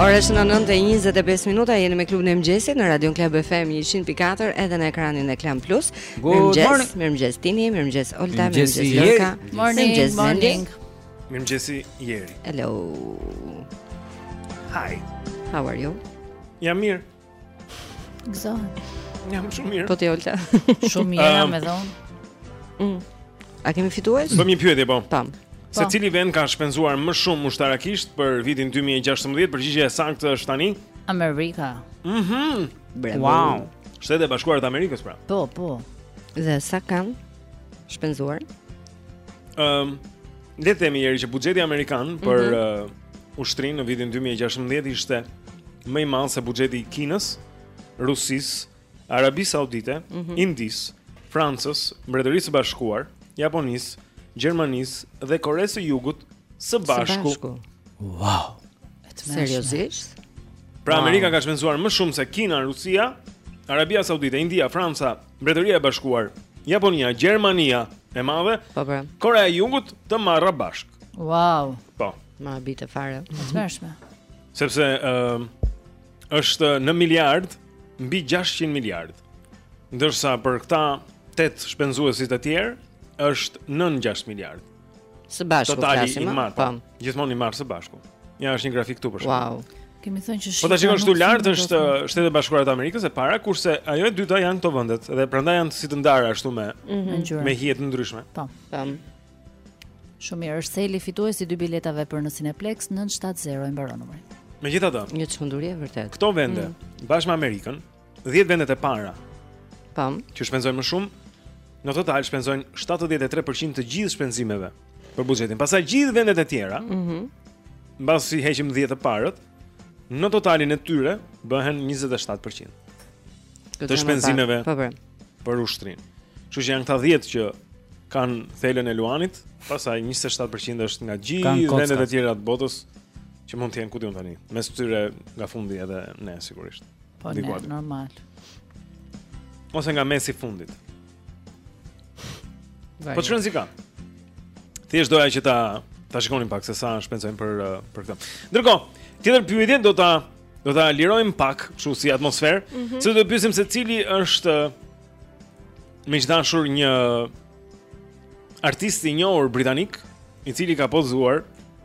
Ora është 9:25 minuta, jeni me klubin e mëngjesit në Radio Club FM 100.4 edhe në ekranin e Klan Plus. Mirëmëngjes, mirëmëngjes Tini, mirëmëngjes Olta, mirëmëngjes Jeri. Morning, mirëmëngjes morning. Mirëmëngjes Jeri. Hello. Hi. How are you? Jam mirë. Gëzohem. Jam shumë mirë. Po ti Olta. Shumë mirë jam ehm, edhe unë. Mm. A kemi fitues? Bëmë një pyetje po. Tam. Po. Se cili vend ka shpenzuar më shumë ushtarakisht për vitin 2016? Përgjigja e saktë është tani Amerika. Mhm. Mm Bravo. Wow. Shtetet e Bashkuara të Amerikës pra. Po, po. Dhe sa kanë shpenzuar? Ëm, le të themi Jeri që buxheti amerikan për mm -hmm. uh, ushtrinë në vitin 2016 ishte më i madh se buxheti i Kinës, Rusisë, Arabisë Saudite, mm -hmm. Indisë, Francës, Mbretërisë së Bashkuar, Japonisë, Gjermanisë dhe Koresë së Jugut së bashku. Së bashku. Wow. Seriozisht? Pra wow. Amerika ka shpenzuar më shumë se Kina, Rusia, Arabia Saudite, India, Franca, Mbretëria e Bashkuar, Japonia, Gjermania e madhe, po, po. Korea e Jugut të marra bashkë. Wow. Po. Më habite fare. Çfarë? Sepse ë uh, është në miliard, mbi 600 miliard. Ndërsa për këta 8 shpenzuesit e tjerë është nën 600 miliard. Së bashku flasim. Po, gjithmonë të marra së bashku. Ja është një grafik këtu për shkak. Wow. Kemi thënë që shiko. Po ta shikosh këtu lart është Shtetet e Bashkuara të Amerikës e para, kurse ajo e dyta janë këto vendet dhe prandaj janë si të ndara ashtu me mhm. me hije të ndryshme. Po. Po. Shumë mirë, është Seli fituesi i dy biletave për në Cineplex 970 i mbaron numri. Megjithatë, një çmenduri e vërtetë. Këto vende, mm. bashkë me Amerikën, 10 vendet e para. Tam. Po. Që shpenzojnë më shumë, në total shpenzojnë 73% të gjithë shpenzimeve për buxhetin. Pastaj gjithë vendet e tjera, ëh, mm -hmm. mbasi heqim 10 të parët, në totalin e tyre bëhen 27% të shpenzimeve po, po. për ushtrinë. Kështu që janë këta 10 që kanë thelën e luanit, pastaj 27% është nga gjithë vendet e tjera të botës që mund të jenë ku di unë tani. Mes tyre nga fundi edhe ne sigurisht. Po ne, normal. Ose nga mesi fundit. Vaj, po çon si ka? Thjesht doja që ta ta shikonim pak se sa shpenzojmë për uh, për këtë. Ndërkohë, tjetër pyetje do ta do ta lirojmë pak, kështu si atmosferë, mm -hmm. se do të pyesim se cili është uh, megjithatë është një artist i njohur britanik, i cili ka pozuar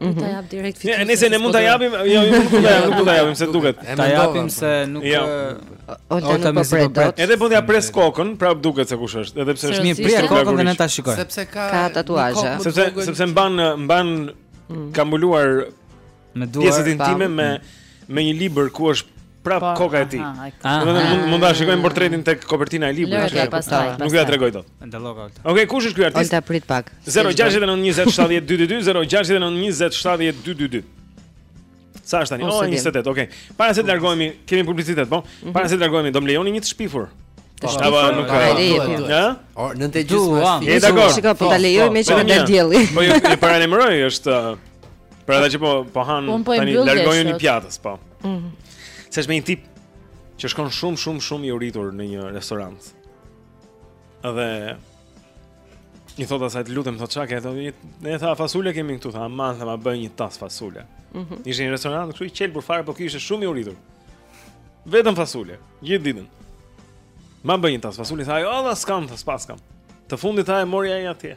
Mm -hmm. Ta jap direkt fituesin. Nëse ne mund ta japim, jo, jo, mund ta japim, mund ta japim se duket. Ta japim se nuk jo. Olta nuk po pret dot. Edhe po t'ja pres kokën, prap duket se kush është, edhe pse është i prerë kokën dhe ne ta shikojmë. Sepse ka ka tatuazhe. Sepse sepse mban mban mm. ka mbuluar me duar pjesët intime me me një libër ku është prap po, koka e tij. Domethënë mund mund ta shikojmë portretin tek kopertina e librit, ashtu që pastaj nuk ja tregoj dot. Ndalloka. Okej, kush është ky artist? Olta prit pak. 0692070222 0692070222. Sa është tani? Oh, 28. Okej. Para se të largohemi, kemi publicitet, po. Mhm. Para se të largohemi, do më lejoni një të shpifur. Po, po, po, nuk ka. Ja? Or, nëntë e gjysmë. Je dakord? Shikoj, po ta lejoj meqë ka dalë dielli. Po ju paralajmëroj, është Për ata që po po han tani largohuni pjatës, po. Mhm. Mm Se është me një tip që shkon shumë shumë shumë i uritur në një restorant. Edhe i thotë asaj të lutem thotë çka ke thotë një ne veç fasule kemi këtu tha aman tha ma bëj një tas fasule. Mhm. Mm Ishte një restorant kështu i qelbur fare po ky ishte shumë i uritur. Vetëm fasule, gjithë ditën. Ma bëj një tas fasule tha jo, valla s'kam, tha s'paskam. Të fundit tha e mori ai atje.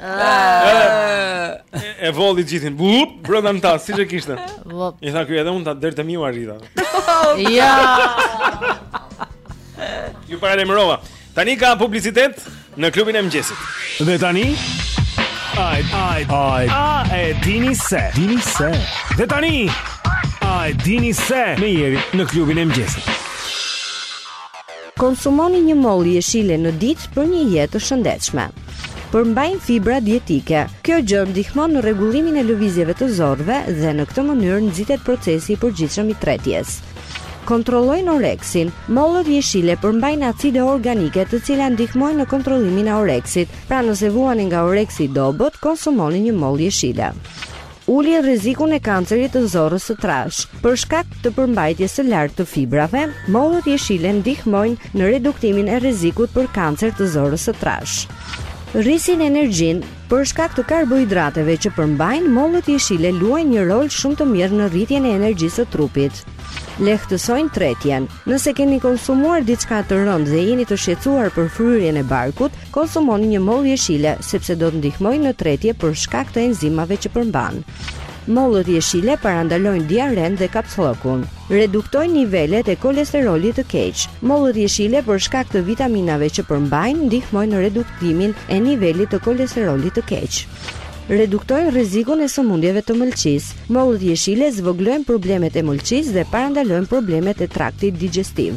Ah. E volli gjithën. Bup, brenda në tas, siç e kishte. Bup. I tha ky edhe unë tha deri te miu arrita. Ja. Ju paralajmërova. Tani ka publicitet në klubin e mëngjesit. Dhe tani Ai, ai, ai. A e dini se? Dini se. Dhe tani Ai, dini se? Me Jerin në klubin e mëngjesit. Konsumoni një mollë jeshile në ditë për një jetë të shëndetshme. Përmbajnë fibra dietike. Kjo gjë ndihmon në rregullimin e lëvizjeve të zorrëve dhe në këtë mënyrë nxitet procesi i përgjithshëm i tretjes. Kontrollojnë oreksin. Mollët jeshile përmbajnë acide organike të cilat ndihmojnë në kontrollimin e oreksit. Pra nëse vuani nga oreksi i dobët, konsumoni një mollë jeshile. Ulin rrezikun e kancerit të zorrës së trashë. Për shkak të përmbajtjes së lartë të fibrave, mollët jeshile ndihmojnë në reduktimin e rrezikut për kancer të zorrës së trashë. Rrisin energjinë, për shkak të karbohidrateve që përmbajnë, mollët jeshile luajnë një rol shumë të mirë në rritjen e energjisë së trupit. Lehtësojnë tretjen. Nëse keni konsumuar diçka të rëndë dhe jeni të shqetësuar për fryrjen e barkut, Konsumoni një mollë jeshile, sepse do të ndihmojë në tretje për shkak të enzimave që përmban. Mollët jeshile parandalojnë diarrenë dhe kapsllëkun. Reduktojnë nivelet e kolesterolit të keq. Mollët jeshile për shkak të vitaminave që përmbajnë ndihmojnë në reduktimin e nivelit të kolesterolit të keq. Reduktojnë rrezikun e sëmundjeve të mëlçisë. Mollët jeshile zvogëlojnë problemet e mëlçisë dhe parandalojnë problemet e traktit digjestiv.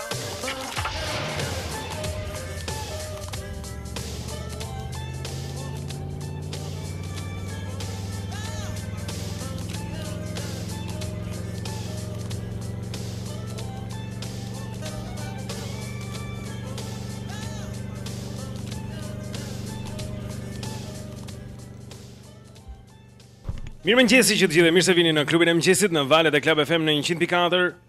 Mirëmëngjesi të gjithëve, mirë se vini në klubin e mëngjesit në valët e Club FM në 100.4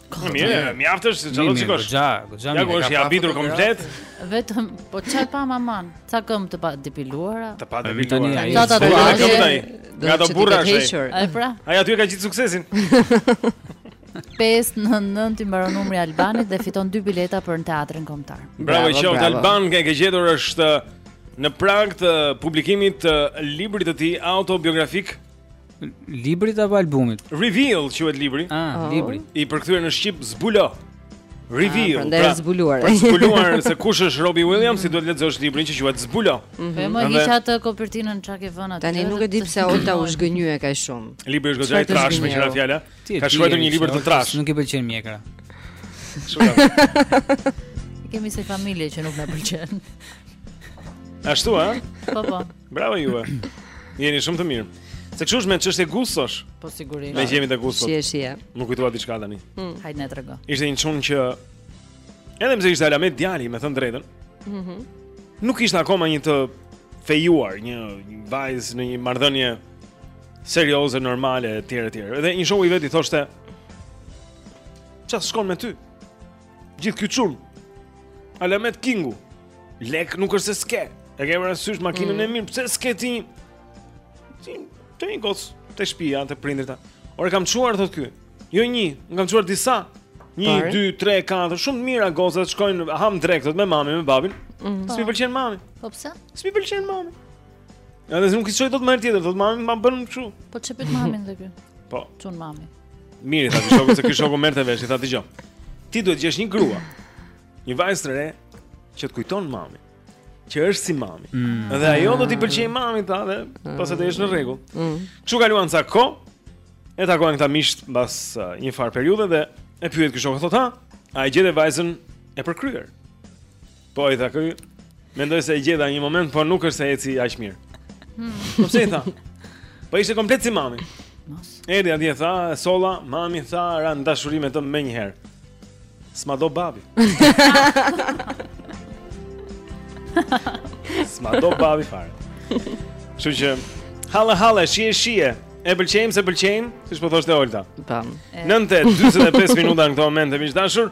Mirë, mjaft është se çfarë do të shikosh. Goxha, goxha. Ja ku është i habitur komplet. Vetëm po çfarë pamë aman, ca këmbë të padepiluara. Të padepiluara. Sa ta duaj. Nga ata burra është. Ai pra. Ai aty ka gjithë suksesin. 599 i mbaron numri Albanit dhe fiton 2 bileta për në teatrin kombëtar. Bravo, bravo qoftë Alban, që ke gjetur është në prag të publikimit të librit të tij autobiografik Librit apo albumit? Reveal quhet libri. Ah, oh. libri. I përkthyer në shqip Zbulo. Reveal. Ah, prandaj pra, zbuluar. Për zbuluar se kush është Robbie Williams, ti duhet lexosh librin që quhet Zbulo. Mm -hmm. Më hiq atë kopertinën çka ke vënë aty. Tani nuk e di pse Olta u zhgënjye kaq shumë. Libri është goxha trashë me qira fjala. Ai ka shkruar një libër të trashë. Nuk i pëlqen mjekra. Kemi si familje që nuk na pëlqen. Ashtu a? Po po. Bravo juve. Jeni shumë të mirë. Se kështu është me çështje gustosh. Po sigurisht. Ne jemi të gustot. Shije, shije. M'u kujtua diçka tani. Hmm. Hajde na trego. Ishte një çun që edhe pse ishte alamet djali, me thënë drejtën. Mhm. Mm nuk ishte akoma një të fejuar, një vajzë në një marrëdhënie serioze, normale etj etj. Dhe një shoku i vet i thoshte çfarë s'shkon me ty? Gjithë ky çun. Alamet kingu. Lek nuk është se s'ke. E ke vënë sysh makinën mm. e mirë, pse s'ke ti? Ti të një gocë te shpia te prindërit. Ore kam çuar thot ky. Jo një, kam çuar disa. 1 2 3 4, shumë të mira gocat shkojnë hamë drekë thot me mamin, me babin. Mm. S'mi pëlqen mami. Po pse? S'mi pëlqen mami. Ja, dhe nuk i çoj dot më herë tjetër, thotë, te mami, ma bën kështu. Po ç'e pyet mamin dhe ky? Po. Çun mami. Mirë, tha shoku se ky shoku merrte vesh, i tha dëgjo. Ti duhet të gjesh një grua. Një vajzë të re që të kujton mami që është si mami. Mm. Dhe ajo do t'i pëlqejë mamit tha dhe mm. pastaj të jesh në rregull. Mm. Ç'u kaluan ca kohë e takuan këta miqt mbas uh, një far periudhe dhe e pyet ky shoku, thotë, "Ha, a e gjete vajzën e përkryer?" Po i tha ky. Mendoj se e gjeta një moment, por nuk është se eci aq mirë. Hmm. Po pse i tha? Po ishte komplet si mami. Mos. E di atje tha, solla, mami tha, ra në dashuri me të menjëherë. S'ma do babi. S'ma do babi fare. Kështu që, halle, halle, shije, shije. E pëlqejmë s'e pëlqejmë, siç po thoshte Olta. Tam. 9:45 minuta në këtë moment, miq të dashur.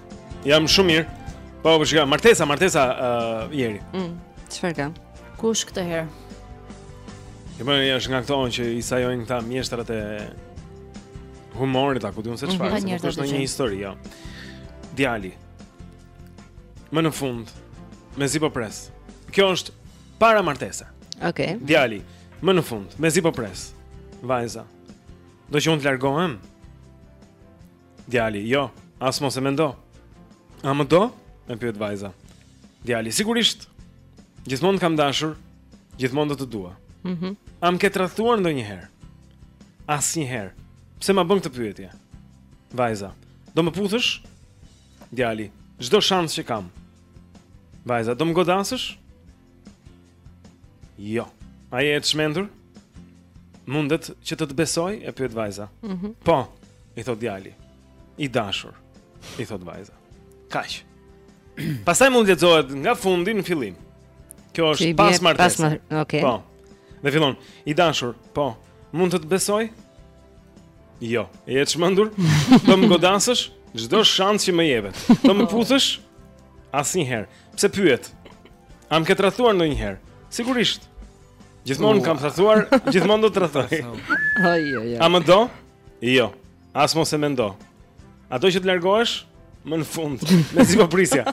Jam shumë mirë. Po, po shikoj, martesa, martesa uh, Jeri. Mm. Çfarë ka? Kush këtë herë? Kjo është nga këto që i sajojnë këta mjeshtrat e humorit, apo di unë se mhm, çfarë, mm -hmm, është një histori, jo. Djali. Më në fund, mezi po pres. Kjo është para martese. Okej. Okay. Djali, më në fund, mezi po pres. Vajza. Do që unë të largohem? Djali, jo, as mos e mendo. A më do? E pyet vajza. Djali, sigurisht. Gjithmonë të kam dashur, gjithmonë do të dua. Mhm. Mm A më ke tradhtuar ndonjëherë? Asnjëherë. Pse ma bën këtë pyetje? Vajza, do më puthësh? Djali, çdo shans që kam. Vajza, do më godasësh? Jo. A je e çmendur? Mundet që të të besoj, e pyet vajza. Mm -hmm. Po, i thotë djali. I dashur, i thotë vajza. Kaq. Pastaj mund të lexohet nga fundi në fillim. Kjo është pas martesës. Pas mar okay. Po. Dhe fillon, i dashur, po, mund të të besoj? Jo, a je e çmendur, do më godasësh, çdo shans që më jepet, do më puthësh, asnjëherë, Pse pyet? A më ke tradhtuar ndonjëherë? Sigurisht. Gjithmonë të kam tradhtuar, gjithmonë do të tradhtoj. Ai ai ai. A më do? Jo. As mos e mendo. A do që të largohem? Më në fund, mezi po prisja.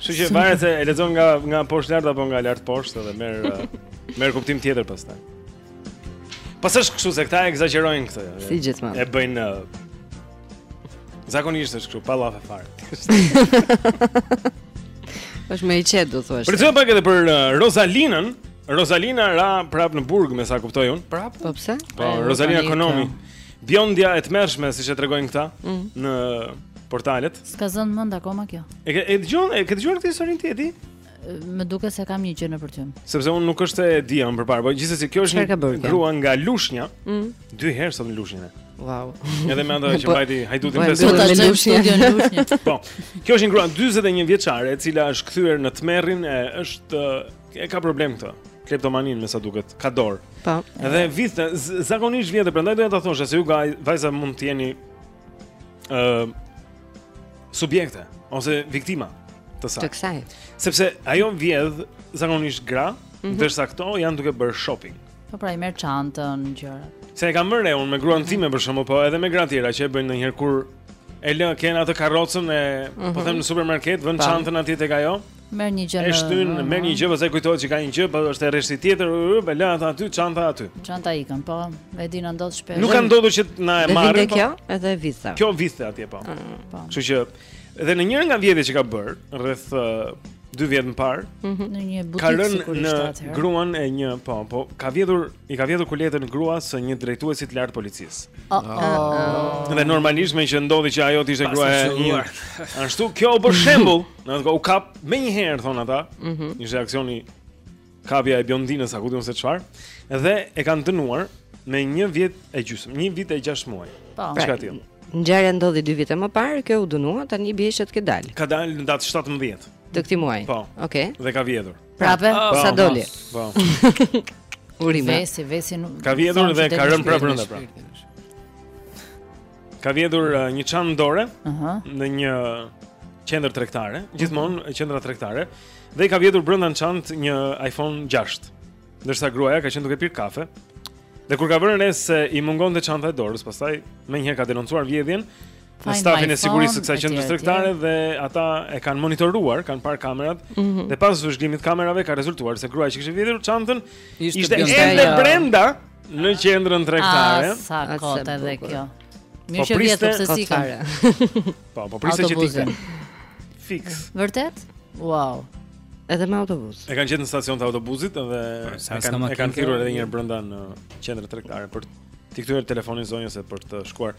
Kështu që varet se e lexon nga nga poshtë lart apo nga lart poshtë dhe merr uh, merr kuptim tjetër pastaj. Pastaj kështu se këta e ekzagjerojnë këtë. Si gjithmonë. E bëjnë uh, Zakonisht është kështu, pa llafe fare. Është më i qetë, do thua. Po të flasim pak edhe për uh, Rozalinën? Rozalina ra prap në burg, me sa kuptoj unë. Prap? Po pse? Po Rozalina Konomi. Bjondja e tmerrshme, siç e tregojnë këta mm. në portalet. S'ka zënë mend akoma kjo. E ke dëgjuar, e ke dëgjuar këtë historinë ti e di? Më duket se kam një gjë nëpër tru. Sepse unë nuk është e dija më përpara, por gjithsesi kjo është një grua nga Lushnja. Mm. Dy herë sot në Lushnjë. Wow. Edhe më ndonjë që po, mbajti hajdutin pesë. Do ta lëmë studion në Lushnjë. Po. Kjo është një grua 41 vjeçare e cila është kthyer në tmerrin e është e ka problem këtë. Kleptomaninë me sa duket, ka dorë. Po. Edhe vjedh zakonisht vjedh, prandaj doja ta thosha se ju vajza mund të jeni ë subjekte ose viktima të saj. Të kësaj. Sepse ajo vjedh zakonisht gra, mm -hmm. ndërsa këto janë duke bërë shopping. Po pra i merr çantën, gjërat. Se e kam bërë unë me gruan time për shembull, po edhe me gra tjera që e bëjnë ndonjëherë kur e lë kanë atë karrocën e mm -hmm. po mhm. them në supermarket, vë po. çantën atje tek ajo. Merr një gjë. E shtyn, merr një gjë, pastaj kujtohet se ka një gjë, por është rreshti tjetër, e lë atë aty, çanta aty. Çanta ikën, po. E di na ndodh shpesh. Nuk ka ndodhur që na e marrin. Vinte po. kjo, edhe vidhte. Kjo vidhte atje po. Mm, po. Kështu që edhe në njërin nga vjedhjet që ka bërë, rreth 2 vjet më parë, mhm. në një butik ka rënë në gruan e një, po, po, ka vjedhur, i ka vjedhur kuletën gruas së një drejtuesi të lartë policisë. Oh, oh. Ah. Dhe normalisht meqë ndodhi që ajo të ishte grua e një. Ashtu kjo u bë shembull. Në atë u kap menjëherë, thonë ata, mm -hmm. me aksionin kapja e biondinës, a ku di unë se çfarë, dhe e kanë dënuar me një vit e gjysmë, një vit e gjashë muaj. Po. Që ka tjilë? Pra, ngjarja ndodhi dy vite më parë, kjo u dënua, tani bie që të ketë dalë. Ka dalë në datë 17. Të këtij muaji? Po. Oke. Okay. Dhe ka vjedhur. Prapë, oh, po, sa po, doli. Po. Urime. Vesi, vesi nuk... Ka vjedhur dhe ka rënë prapë brenda prapë. ka vjedhur uh, një çantë dore uh -huh. në një qendër tregtare, gjithmonë mhm. qendra tregtare dhe i ka vjedhur brenda në çantë një iPhone 6. Ndërsa gruaja ka qenë duke pirë kafe. Dhe kur ka vënë re se i mungonte çanta e dorës, pastaj menjëherë ka denoncuar vjedhjen në stafin e sigurisë së kësaj qendre tregtare dhe ata e kanë monitoruar, kanë parë kamerat mm -hmm. dhe pas vëzhgimit të kamerave ka rezultuar se gruaja që kishte vjedhur çantën ishte ende brenda. Në qendrën tregtare. Ah, sa kot edhe kjo. Mirë po që vjedh po pse s'ikën. Po, po priste që t'i. Fiks. Vërtet? Wow. Edhe me autobus. E kanë gjetur në stacion të autobusit dhe po, e kanë e kanë thirrur edhe një herë brenda në qendrën tregtare për t'i kthyer telefonin zonjës e për të shkuar.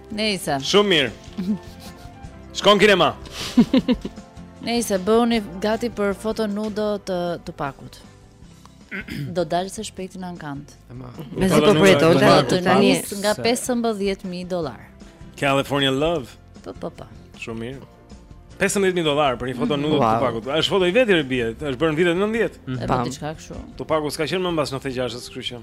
Nejse. Shumë mirë. Shkon kinema. Nejse bëhuni gati për foto nudo të Tupakut. Do dalë së shpejti në ankand. Mezi po pres ota të tani nga 15000 dollar. California Love. Po po po. Shumë mirë. 15000 dollarë për një foto mm. nudo të Tupakut. Është foto e vetme që ||, është bërë në vitet 90. Mm. Është bërë diçka kështu. Tupaku s'ka qenë më mbas 96-s, kështu që.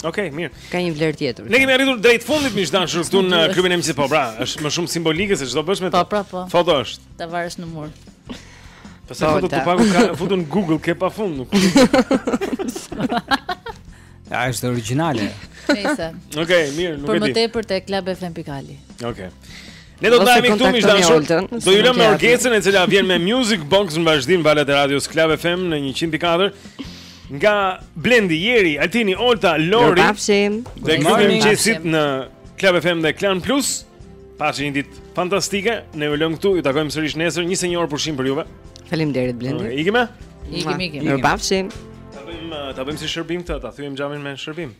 Okej, okay, mirë. Ka një vlerë tjetër. Ne kemi arritur drejt fundit miq dash këtu në klubin e mësit po bra, është më shumë simbolike se çdo bësh me po, të. Po, pra, po. Foto është. Ta varesh në mur. Po sa foto Tupaku ka futur në Google ke pa fund nuk. Ja, është origjinale. Nëse. Okej, okay, mirë, nuk e di. Për më tepër te Club FM Pikali. Okej. Okay. Ne do të ndajemi këtu miq dashur. Do ju lëmë orgesën e cila vjen me Music Box në vazhdim valet e radios Club FM në 104. Nga Blendi, Jeri, Altini, Olta, Lori. Dhe ju kemi qesit në Club FM dhe Clan Plus. Pasi një ditë fantastike, ne ju lëmë këtu, ju takojmë sërish nesër, një senjor pushim për juve. Faleminderit Blendi. Ikime? Ikime, ikime. Ne bafshim. Ta bëjmë ta bëjmë si shërbim këtë, ta thyejmë xhamin me shërbim.